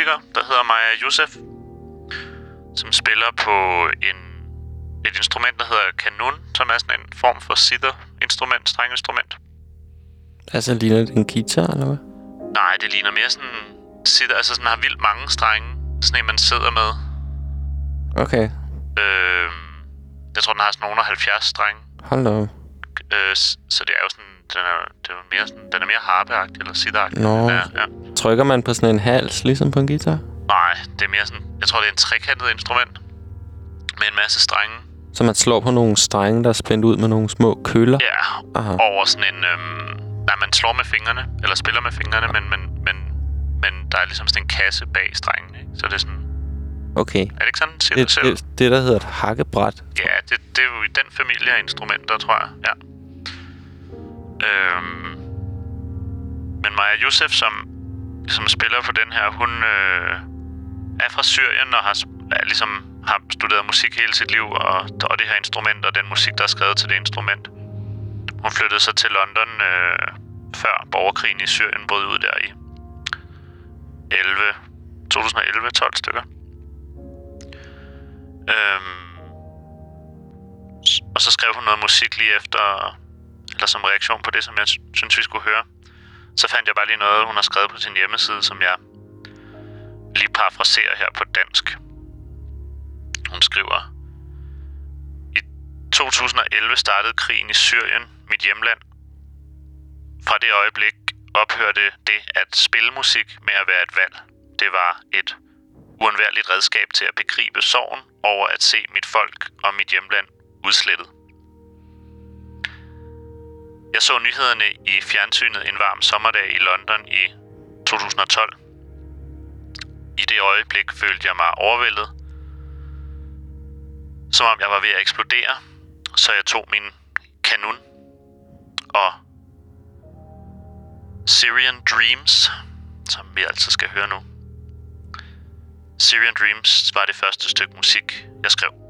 musiker, der hedder Maja Youssef, som spiller på en, et instrument, der hedder kanun, som er sådan en form for sitter-instrument, strenginstrument. Altså, ligner det en guitar, eller hvad? Nej, det ligner mere sådan sitter, altså sådan har vildt mange strenge. Sådan en, man sidder med. Okay. Øh, jeg tror, den har sådan nogle 70 strenge. Hold da. Øh, så det er jo sådan, den er, det er jo mere sådan, den er mere harpeagtig eller sitteragtig. Nå. Ja, ja. Trykker man på sådan en hals, ligesom på en guitar? Nej, det er mere sådan, jeg tror, det er en trekantet instrument. Med en masse strenge. Så man slår på nogle strenge, der er spændt ud med nogle små køller? Ja, Aha. over sådan en... Øhm, nej, man slår med fingrene, eller spiller med fingrene, men, men, men, men der er ligesom sådan en kasse bag strengen, ikke? Så det er sådan... Okay. Er det ikke sådan, siger Det, det, det, det, der hedder et hakkebræt. Ja, det, det er jo i den familie af instrumenter, tror jeg. Ja. Øhm, men Maja Youssef, som, som spiller på den her, hun øh, er fra Syrien og har, er, ligesom, har studeret musik hele sit liv, og, og det her instrument og den musik, der er skrevet til det instrument. Hun flyttede så til London øh, før borgerkrigen i Syrien brød ud der i 11, 2011-12 stykker. Øhm, og så skrev hun noget musik lige efter, eller som reaktion på det, som jeg synes, vi skulle høre. Så fandt jeg bare lige noget, hun har skrevet på sin hjemmeside, som jeg lige parafraserer her på dansk. Hun skriver, I 2011 startede krigen i Syrien, mit hjemland. Fra det øjeblik ophørte det at spille musik med at være et valg. Det var et uundværligt redskab til at begribe sorgen over at se mit folk og mit hjemland udslettet. Jeg så nyhederne i fjernsynet en varm sommerdag i London i 2012. I det øjeblik følte jeg mig overvældet, som om jeg var ved at eksplodere, så jeg tog min kanon og Syrian Dreams, som vi altså skal høre nu. Syrian Dreams var det første stykke musik, jeg skrev.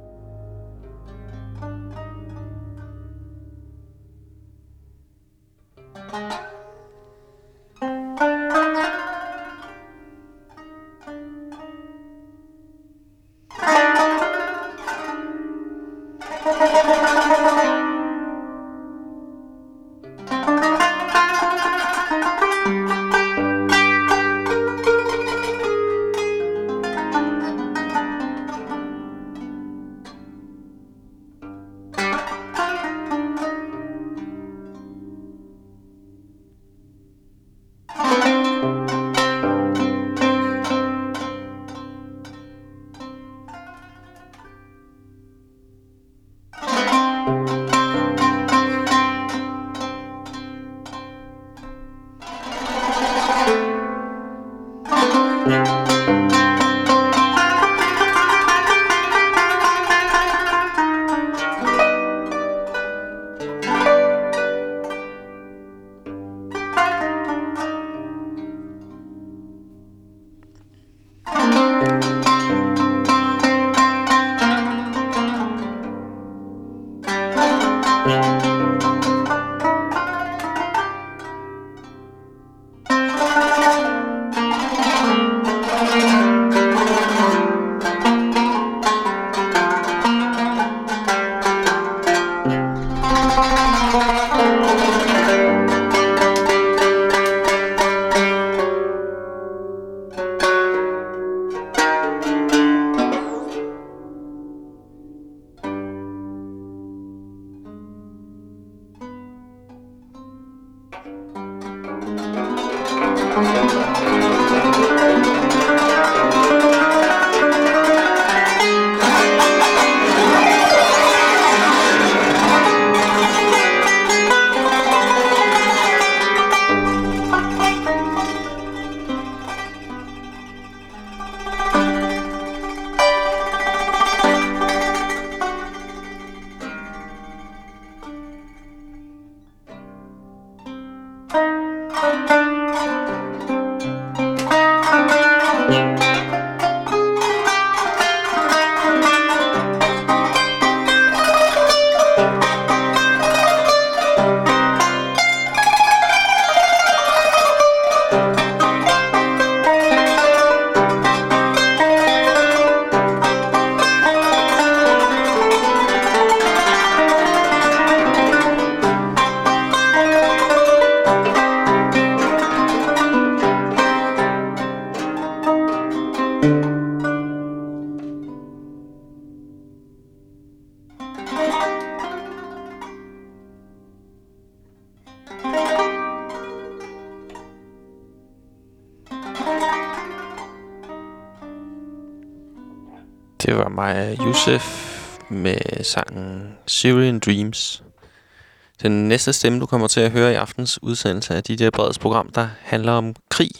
Næste stemme, du kommer til at høre i aftens udsendelse af DJ Breds program, der handler om krig,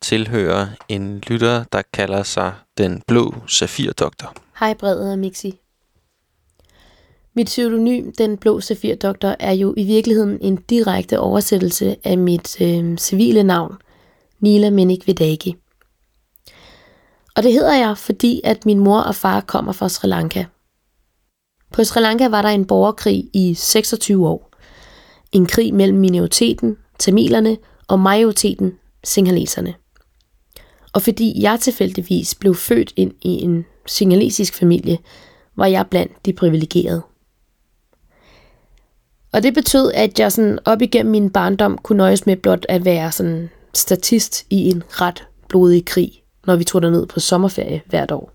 tilhører en lytter, der kalder sig Den Blå Safir-doktor. Hej Bredet og Mixi. Mit pseudonym, Den Blå Safir-doktor, er jo i virkeligheden en direkte oversættelse af mit øh, civile navn, Nila Menik Vedagi. Og det hedder jeg, fordi at min mor og far kommer fra Sri Lanka. På Sri Lanka var der en borgerkrig i 26 år. En krig mellem minoriteten, tamilerne, og majoriteten, singaleserne. Og fordi jeg tilfældigvis blev født ind i en singalesisk familie, var jeg blandt de privilegerede. Og det betød, at jeg sådan op igennem min barndom kunne nøjes med blot at være sådan statist i en ret blodig krig, når vi tog ned på sommerferie hvert år.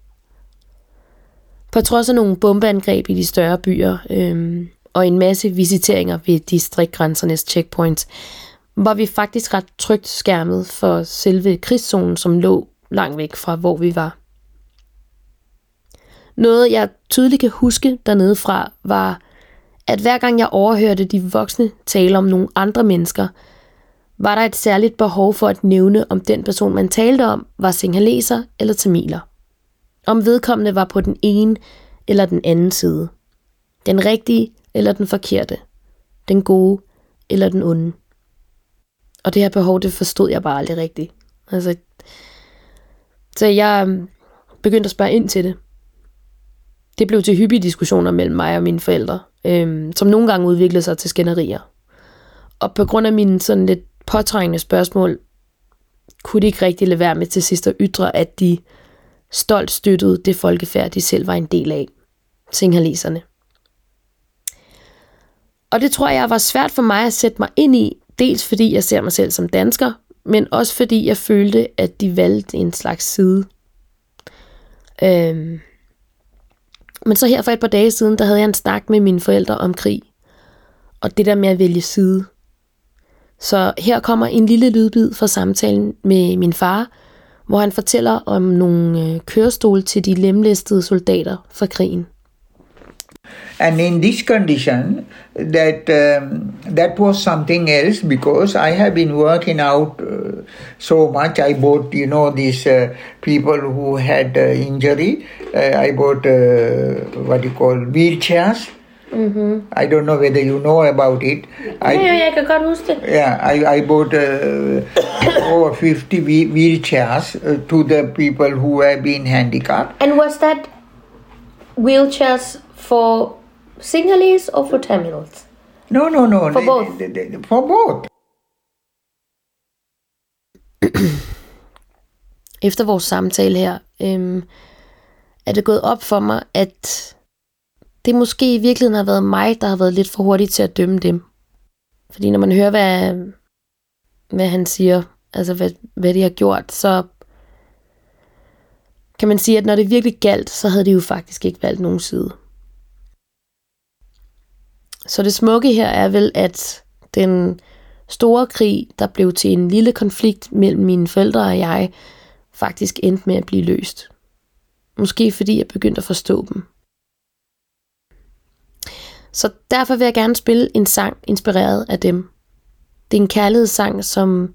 På trods af nogle bombeangreb i de større byer øhm, og en masse visiteringer ved distriktgrænsernes checkpoints, var vi faktisk ret trygt skærmet for selve krigszonen, som lå langt væk fra, hvor vi var. Noget, jeg tydeligt kan huske dernede fra, var, at hver gang jeg overhørte de voksne tale om nogle andre mennesker, var der et særligt behov for at nævne, om den person, man talte om, var singhaleser eller tamiler. Om vedkommende var på den ene eller den anden side. Den rigtige eller den forkerte. Den gode eller den onde. Og det her behov, det forstod jeg bare aldrig rigtigt. Altså, så jeg øhm, begyndte at spørge ind til det. Det blev til hyppige diskussioner mellem mig og mine forældre, øhm, som nogle gange udviklede sig til skænderier. Og på grund af mine sådan lidt påtrængende spørgsmål, kunne de ikke rigtig lade være med til sidst at ytre, at de stolt støttede det folkefærd, de selv var en del af, singhaliserne. Og det tror jeg var svært for mig at sætte mig ind i, dels fordi jeg ser mig selv som dansker, men også fordi jeg følte, at de valgte en slags side. Øhm. Men så her for et par dage siden, der havde jeg en snak med mine forældre om krig. Og det der med at vælge side. Så her kommer en lille lydbid fra samtalen med min far, hvor han fortæller om nogle øh, kørestol til de lemlæstede soldater fra krigen. And in this condition, that um, that was something else because I have been working out uh, so much. I bought, you know, these uh, people who had uh, injury. Uh, I bought uh, what you call wheelchairs. Mm-hmm. I don't know whether you know about it. I, Ja, jeg kan godt huske yeah, I, I bought uh, *coughs* over 50 wheelchairs uh, to the people who have been handicapped. And was that wheelchairs for Sinhalese or for Tamils? No, no, no. For they- both? they- they- for both. *clears throat* Efter vores samtale her, øhm, er det gået op for mig, at det måske i virkeligheden har været mig, der har været lidt for hurtig til at dømme dem. Fordi når man hører, hvad, hvad han siger, altså hvad, hvad de har gjort, så kan man sige, at når det virkelig galt, så havde de jo faktisk ikke valgt nogen side. Så det smukke her er vel, at den store krig, der blev til en lille konflikt mellem mine forældre og jeg, faktisk endte med at blive løst. Måske fordi jeg begyndte at forstå dem. Så derfor vil jeg gerne spille en sang inspireret af dem. Det er en kærlighedssang, som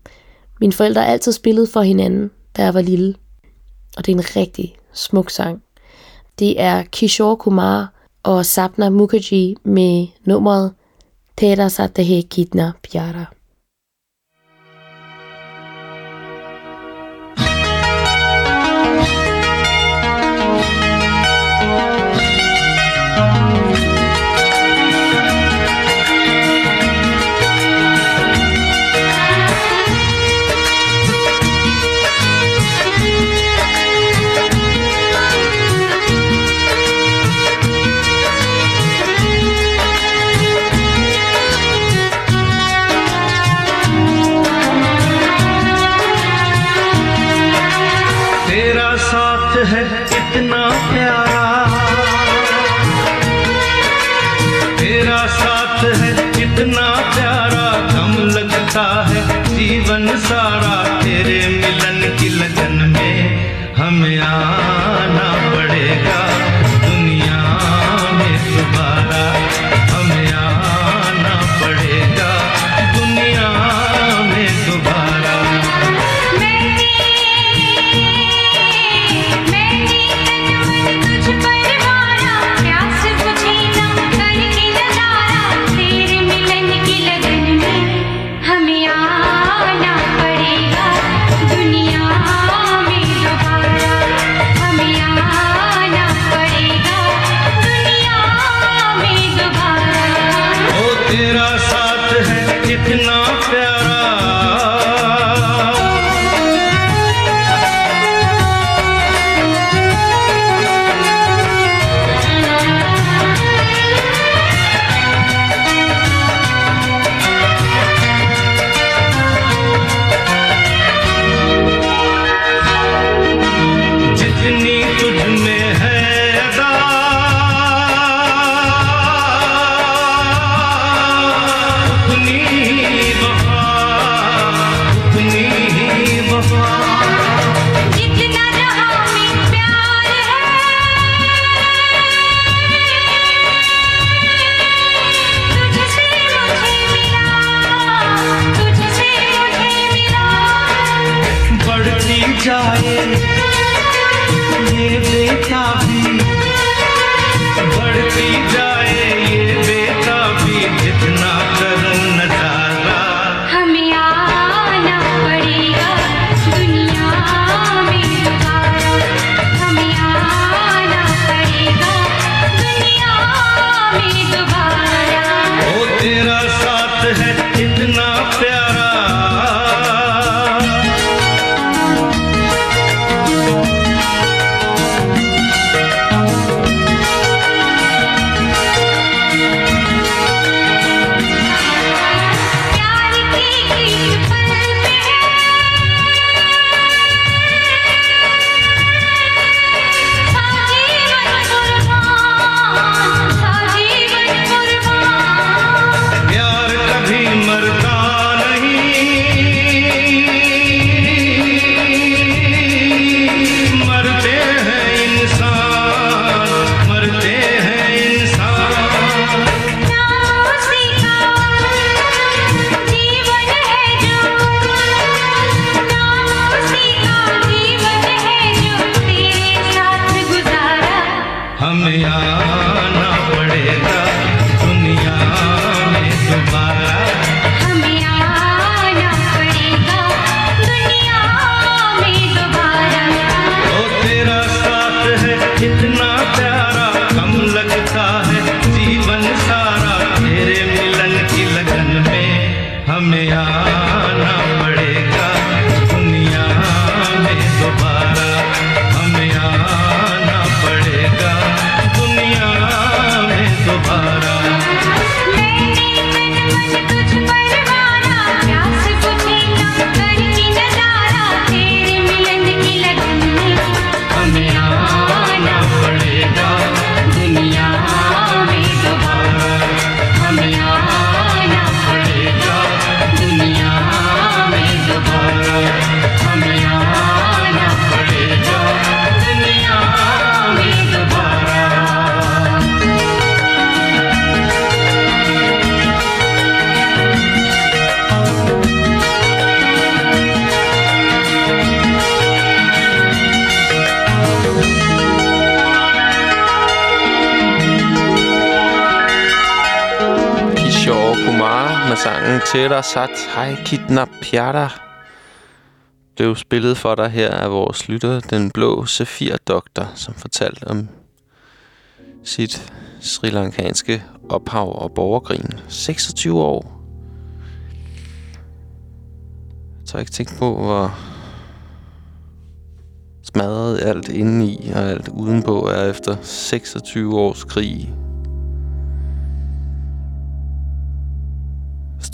mine forældre altid spillede for hinanden, da jeg var lille. Og det er en rigtig smuk sang. Det er Kishore Kumar og Sapna Mukherjee med nummeret Tera Satahe Kitna Pyara. हमें med sat. Tættere Sat Hai Det Pyara blev spillet for dig her af vores lytter, den blå Safir-doktor, som fortalte om sit sri lankanske ophav og borgergrin. 26 år. Jeg tør ikke tænke på, hvor smadret alt indeni og alt udenpå er efter 26 års krig.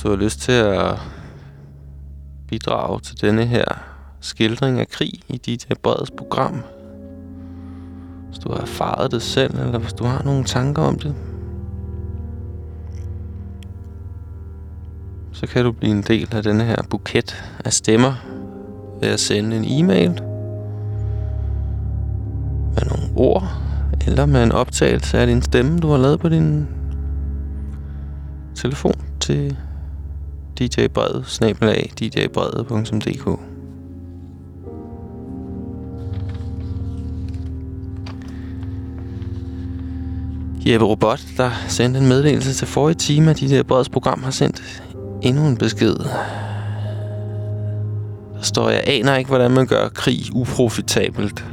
Du har lyst til at bidrage til denne her skildring af krig i dit øh, Breds program, hvis du har erfaret det selv, eller hvis du har nogle tanker om det, så kan du blive en del af denne her buket af stemmer ved at sende en e-mail med nogle ord, eller med en optagelse af din stemme, du har lavet på din telefon til djbred, snabelag, djbred.dk. Jeppe Robot, der sendte en meddelelse til forrige time, at de der breds program har sendt endnu en besked. Der står, jeg aner ikke, hvordan man gør krig uprofitabelt.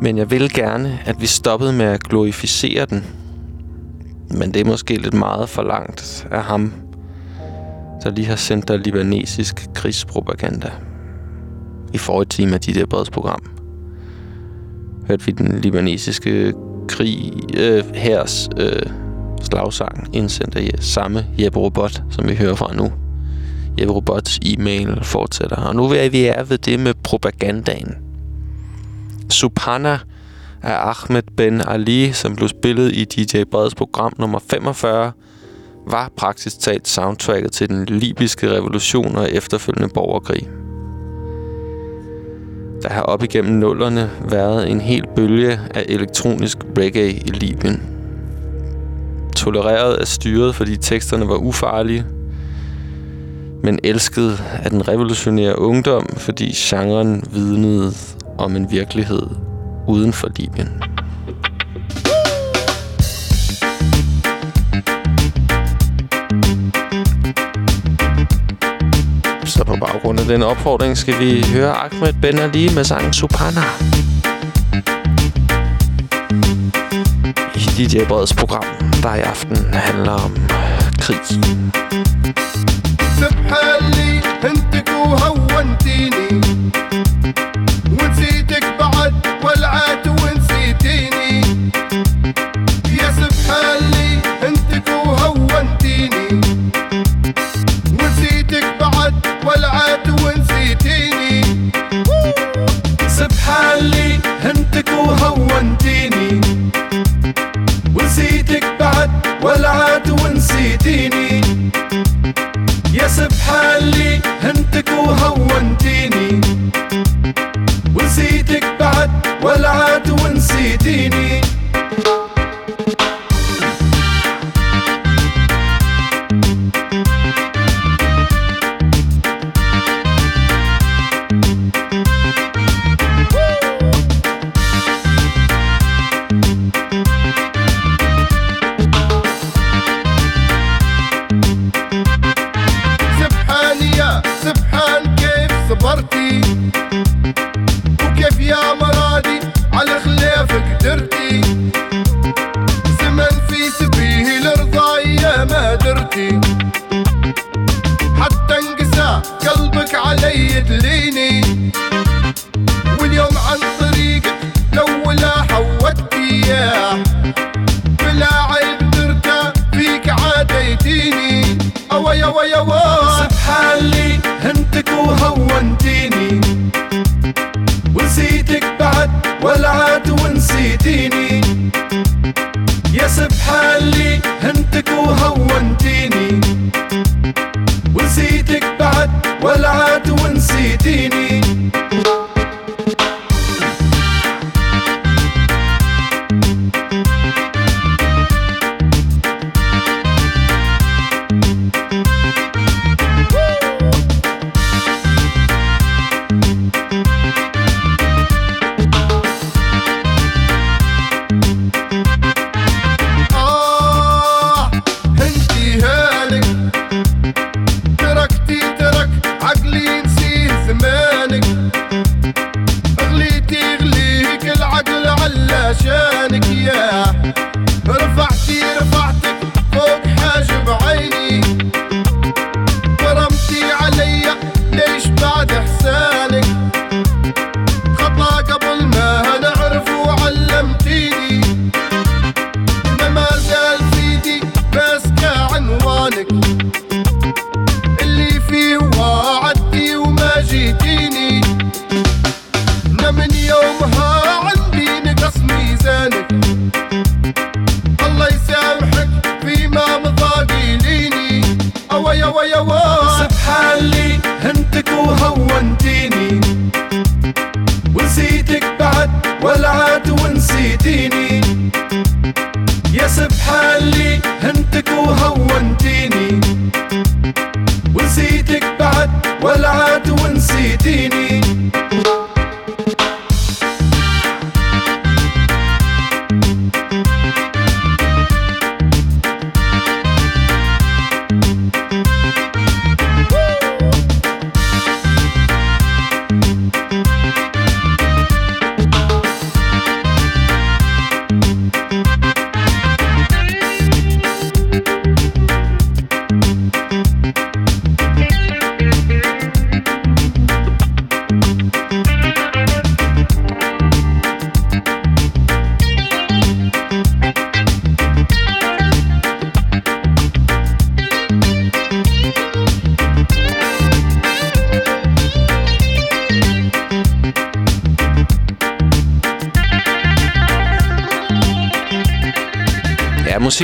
Men jeg vil gerne, at vi stoppede med at glorificere den. Men det er måske lidt meget for langt af ham, der lige har sendt dig libanesisk krigspropaganda. I forrige time af dit program hørte vi den libanesiske krig, øh, hærs øh, slagsang indsendt af samme Jeppe Robot, som vi hører fra nu. Jeppe Robots e-mail fortsætter. Og nu er vi er ved det med propagandaen. Subhana af Ahmed Ben Ali, som blev spillet i DJ Breds program nummer 45, var praktisk talt soundtracket til den libyske revolution og efterfølgende borgerkrig. Der har op igennem nullerne været en hel bølge af elektronisk reggae i Libyen. Tolereret af styret, fordi teksterne var ufarlige, men elsket af den revolutionære ungdom, fordi genren vidnede om en virkelighed uden for Libyen. på baggrund af den opfordring skal vi høre Ahmed Ben Ali med sangen Supana. I DJ Breds program, der i aften handler om krig. سبحالي انتك وهونتيني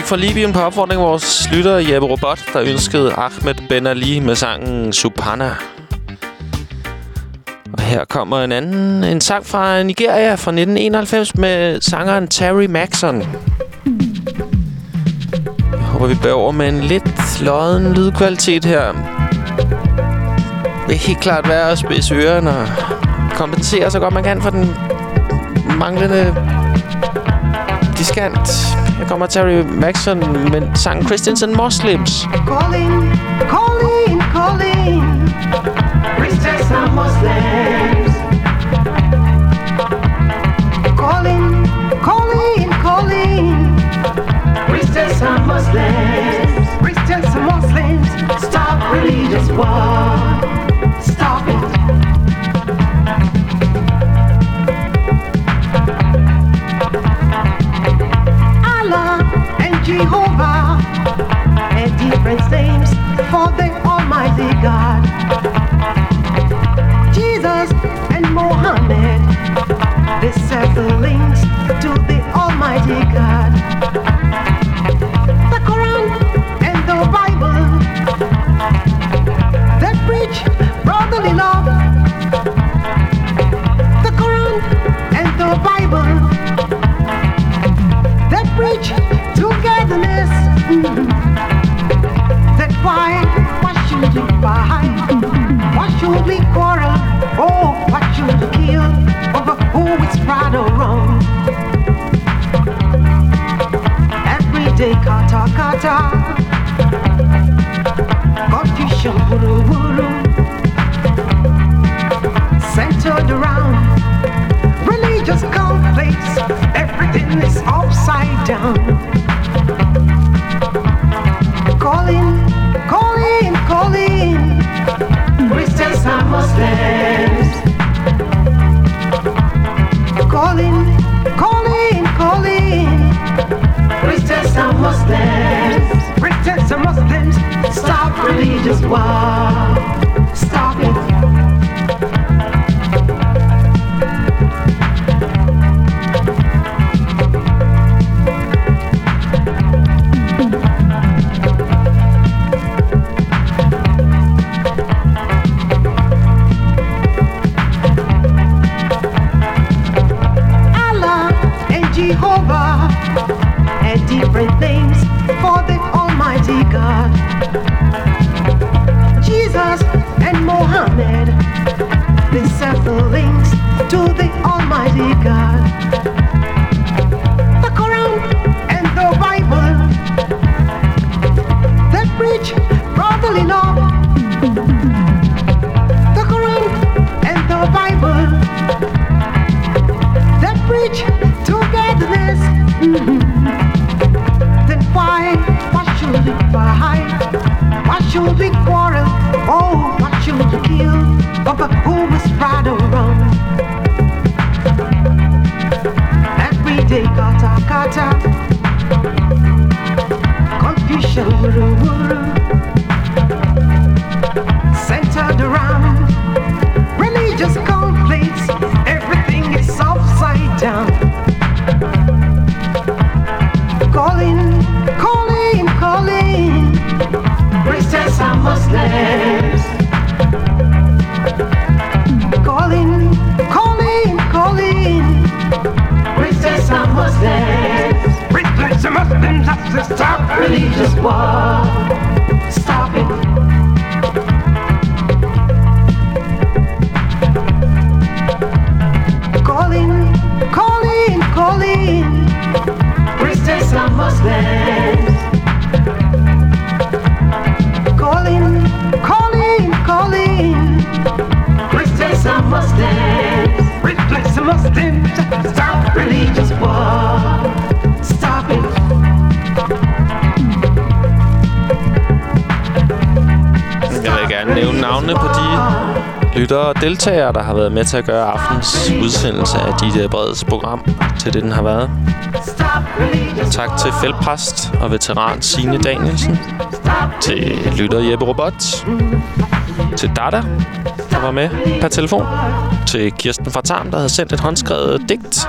musik fra Libyen på opfordring af vores lytter Jeppe Robot, der ønskede Ahmed Ben Ali med sangen Supana. Og her kommer en anden en sang fra Nigeria fra 1991 med sangeren Terry Maxon. Jeg håber, vi bærer over med en lidt lodden lydkvalitet her. Det vil helt klart være at spidse ørerne og kompensere så godt man kan for den manglende diskant. Her kommer Terry Maxon med sangen Christians and Muslims. Calling, calling, calling. Christians and Muslims. Calling, calling, calling. Christians and Muslims. Christians and Muslims. Stop religious war. time. just why? Deltagere, der har været med til at gøre aftens udsendelse af DJ øh, Breds program til det, den har været. Tak til feltpræst og veteran Signe Danielsen. Til lytter Jeppe Robot. Til Dada. der var med per telefon. Til Kirsten fra Tarm, der havde sendt et håndskrevet digt.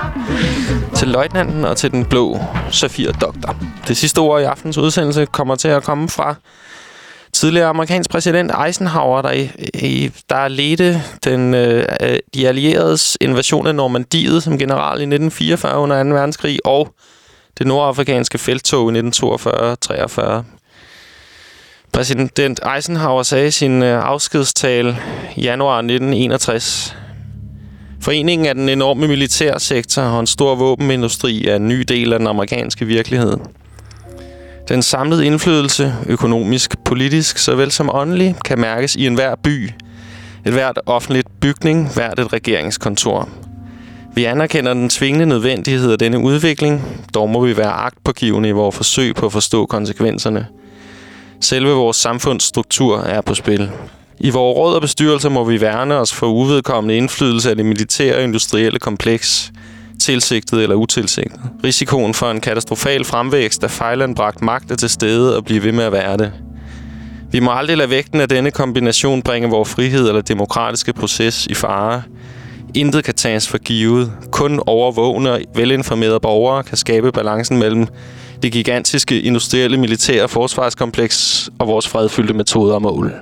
Til løjtnanten og til den blå Safir-doktor. Det sidste ord i aftens udsendelse kommer til at komme fra tidligere amerikansk præsident Eisenhower, der, i, i, der ledte den, øh, de allieredes invasion af Normandiet som general i 1944 under 2. verdenskrig, og det nordafrikanske felttog i 1942-43. Præsident Eisenhower sagde i sin øh, afskedstale januar 1961, Foreningen af den enorme militærsektor og en stor våbenindustri er en ny del af den amerikanske virkelighed. Den samlede indflydelse, økonomisk, politisk, såvel som åndelig, kan mærkes i enhver by, et hvert offentligt bygning, hvert et regeringskontor. Vi anerkender den tvingende nødvendighed af denne udvikling, dog må vi være agtpågivende i vores forsøg på at forstå konsekvenserne. Selve vores samfundsstruktur er på spil. I vores råd og bestyrelser må vi værne os for uvedkommende indflydelse af det militære og industrielle kompleks, tilsigtet eller utilsigtet. Risikoen for en katastrofal fremvækst af fejlanbragt magt er til stede og bliver ved med at være det. Vi må aldrig lade vægten af denne kombination bringe vores frihed eller demokratiske proces i fare. Intet kan tages for givet. Kun overvågne og velinformerede borgere kan skabe balancen mellem det gigantiske industrielle militære forsvarskompleks og vores fredfyldte metoder og mål.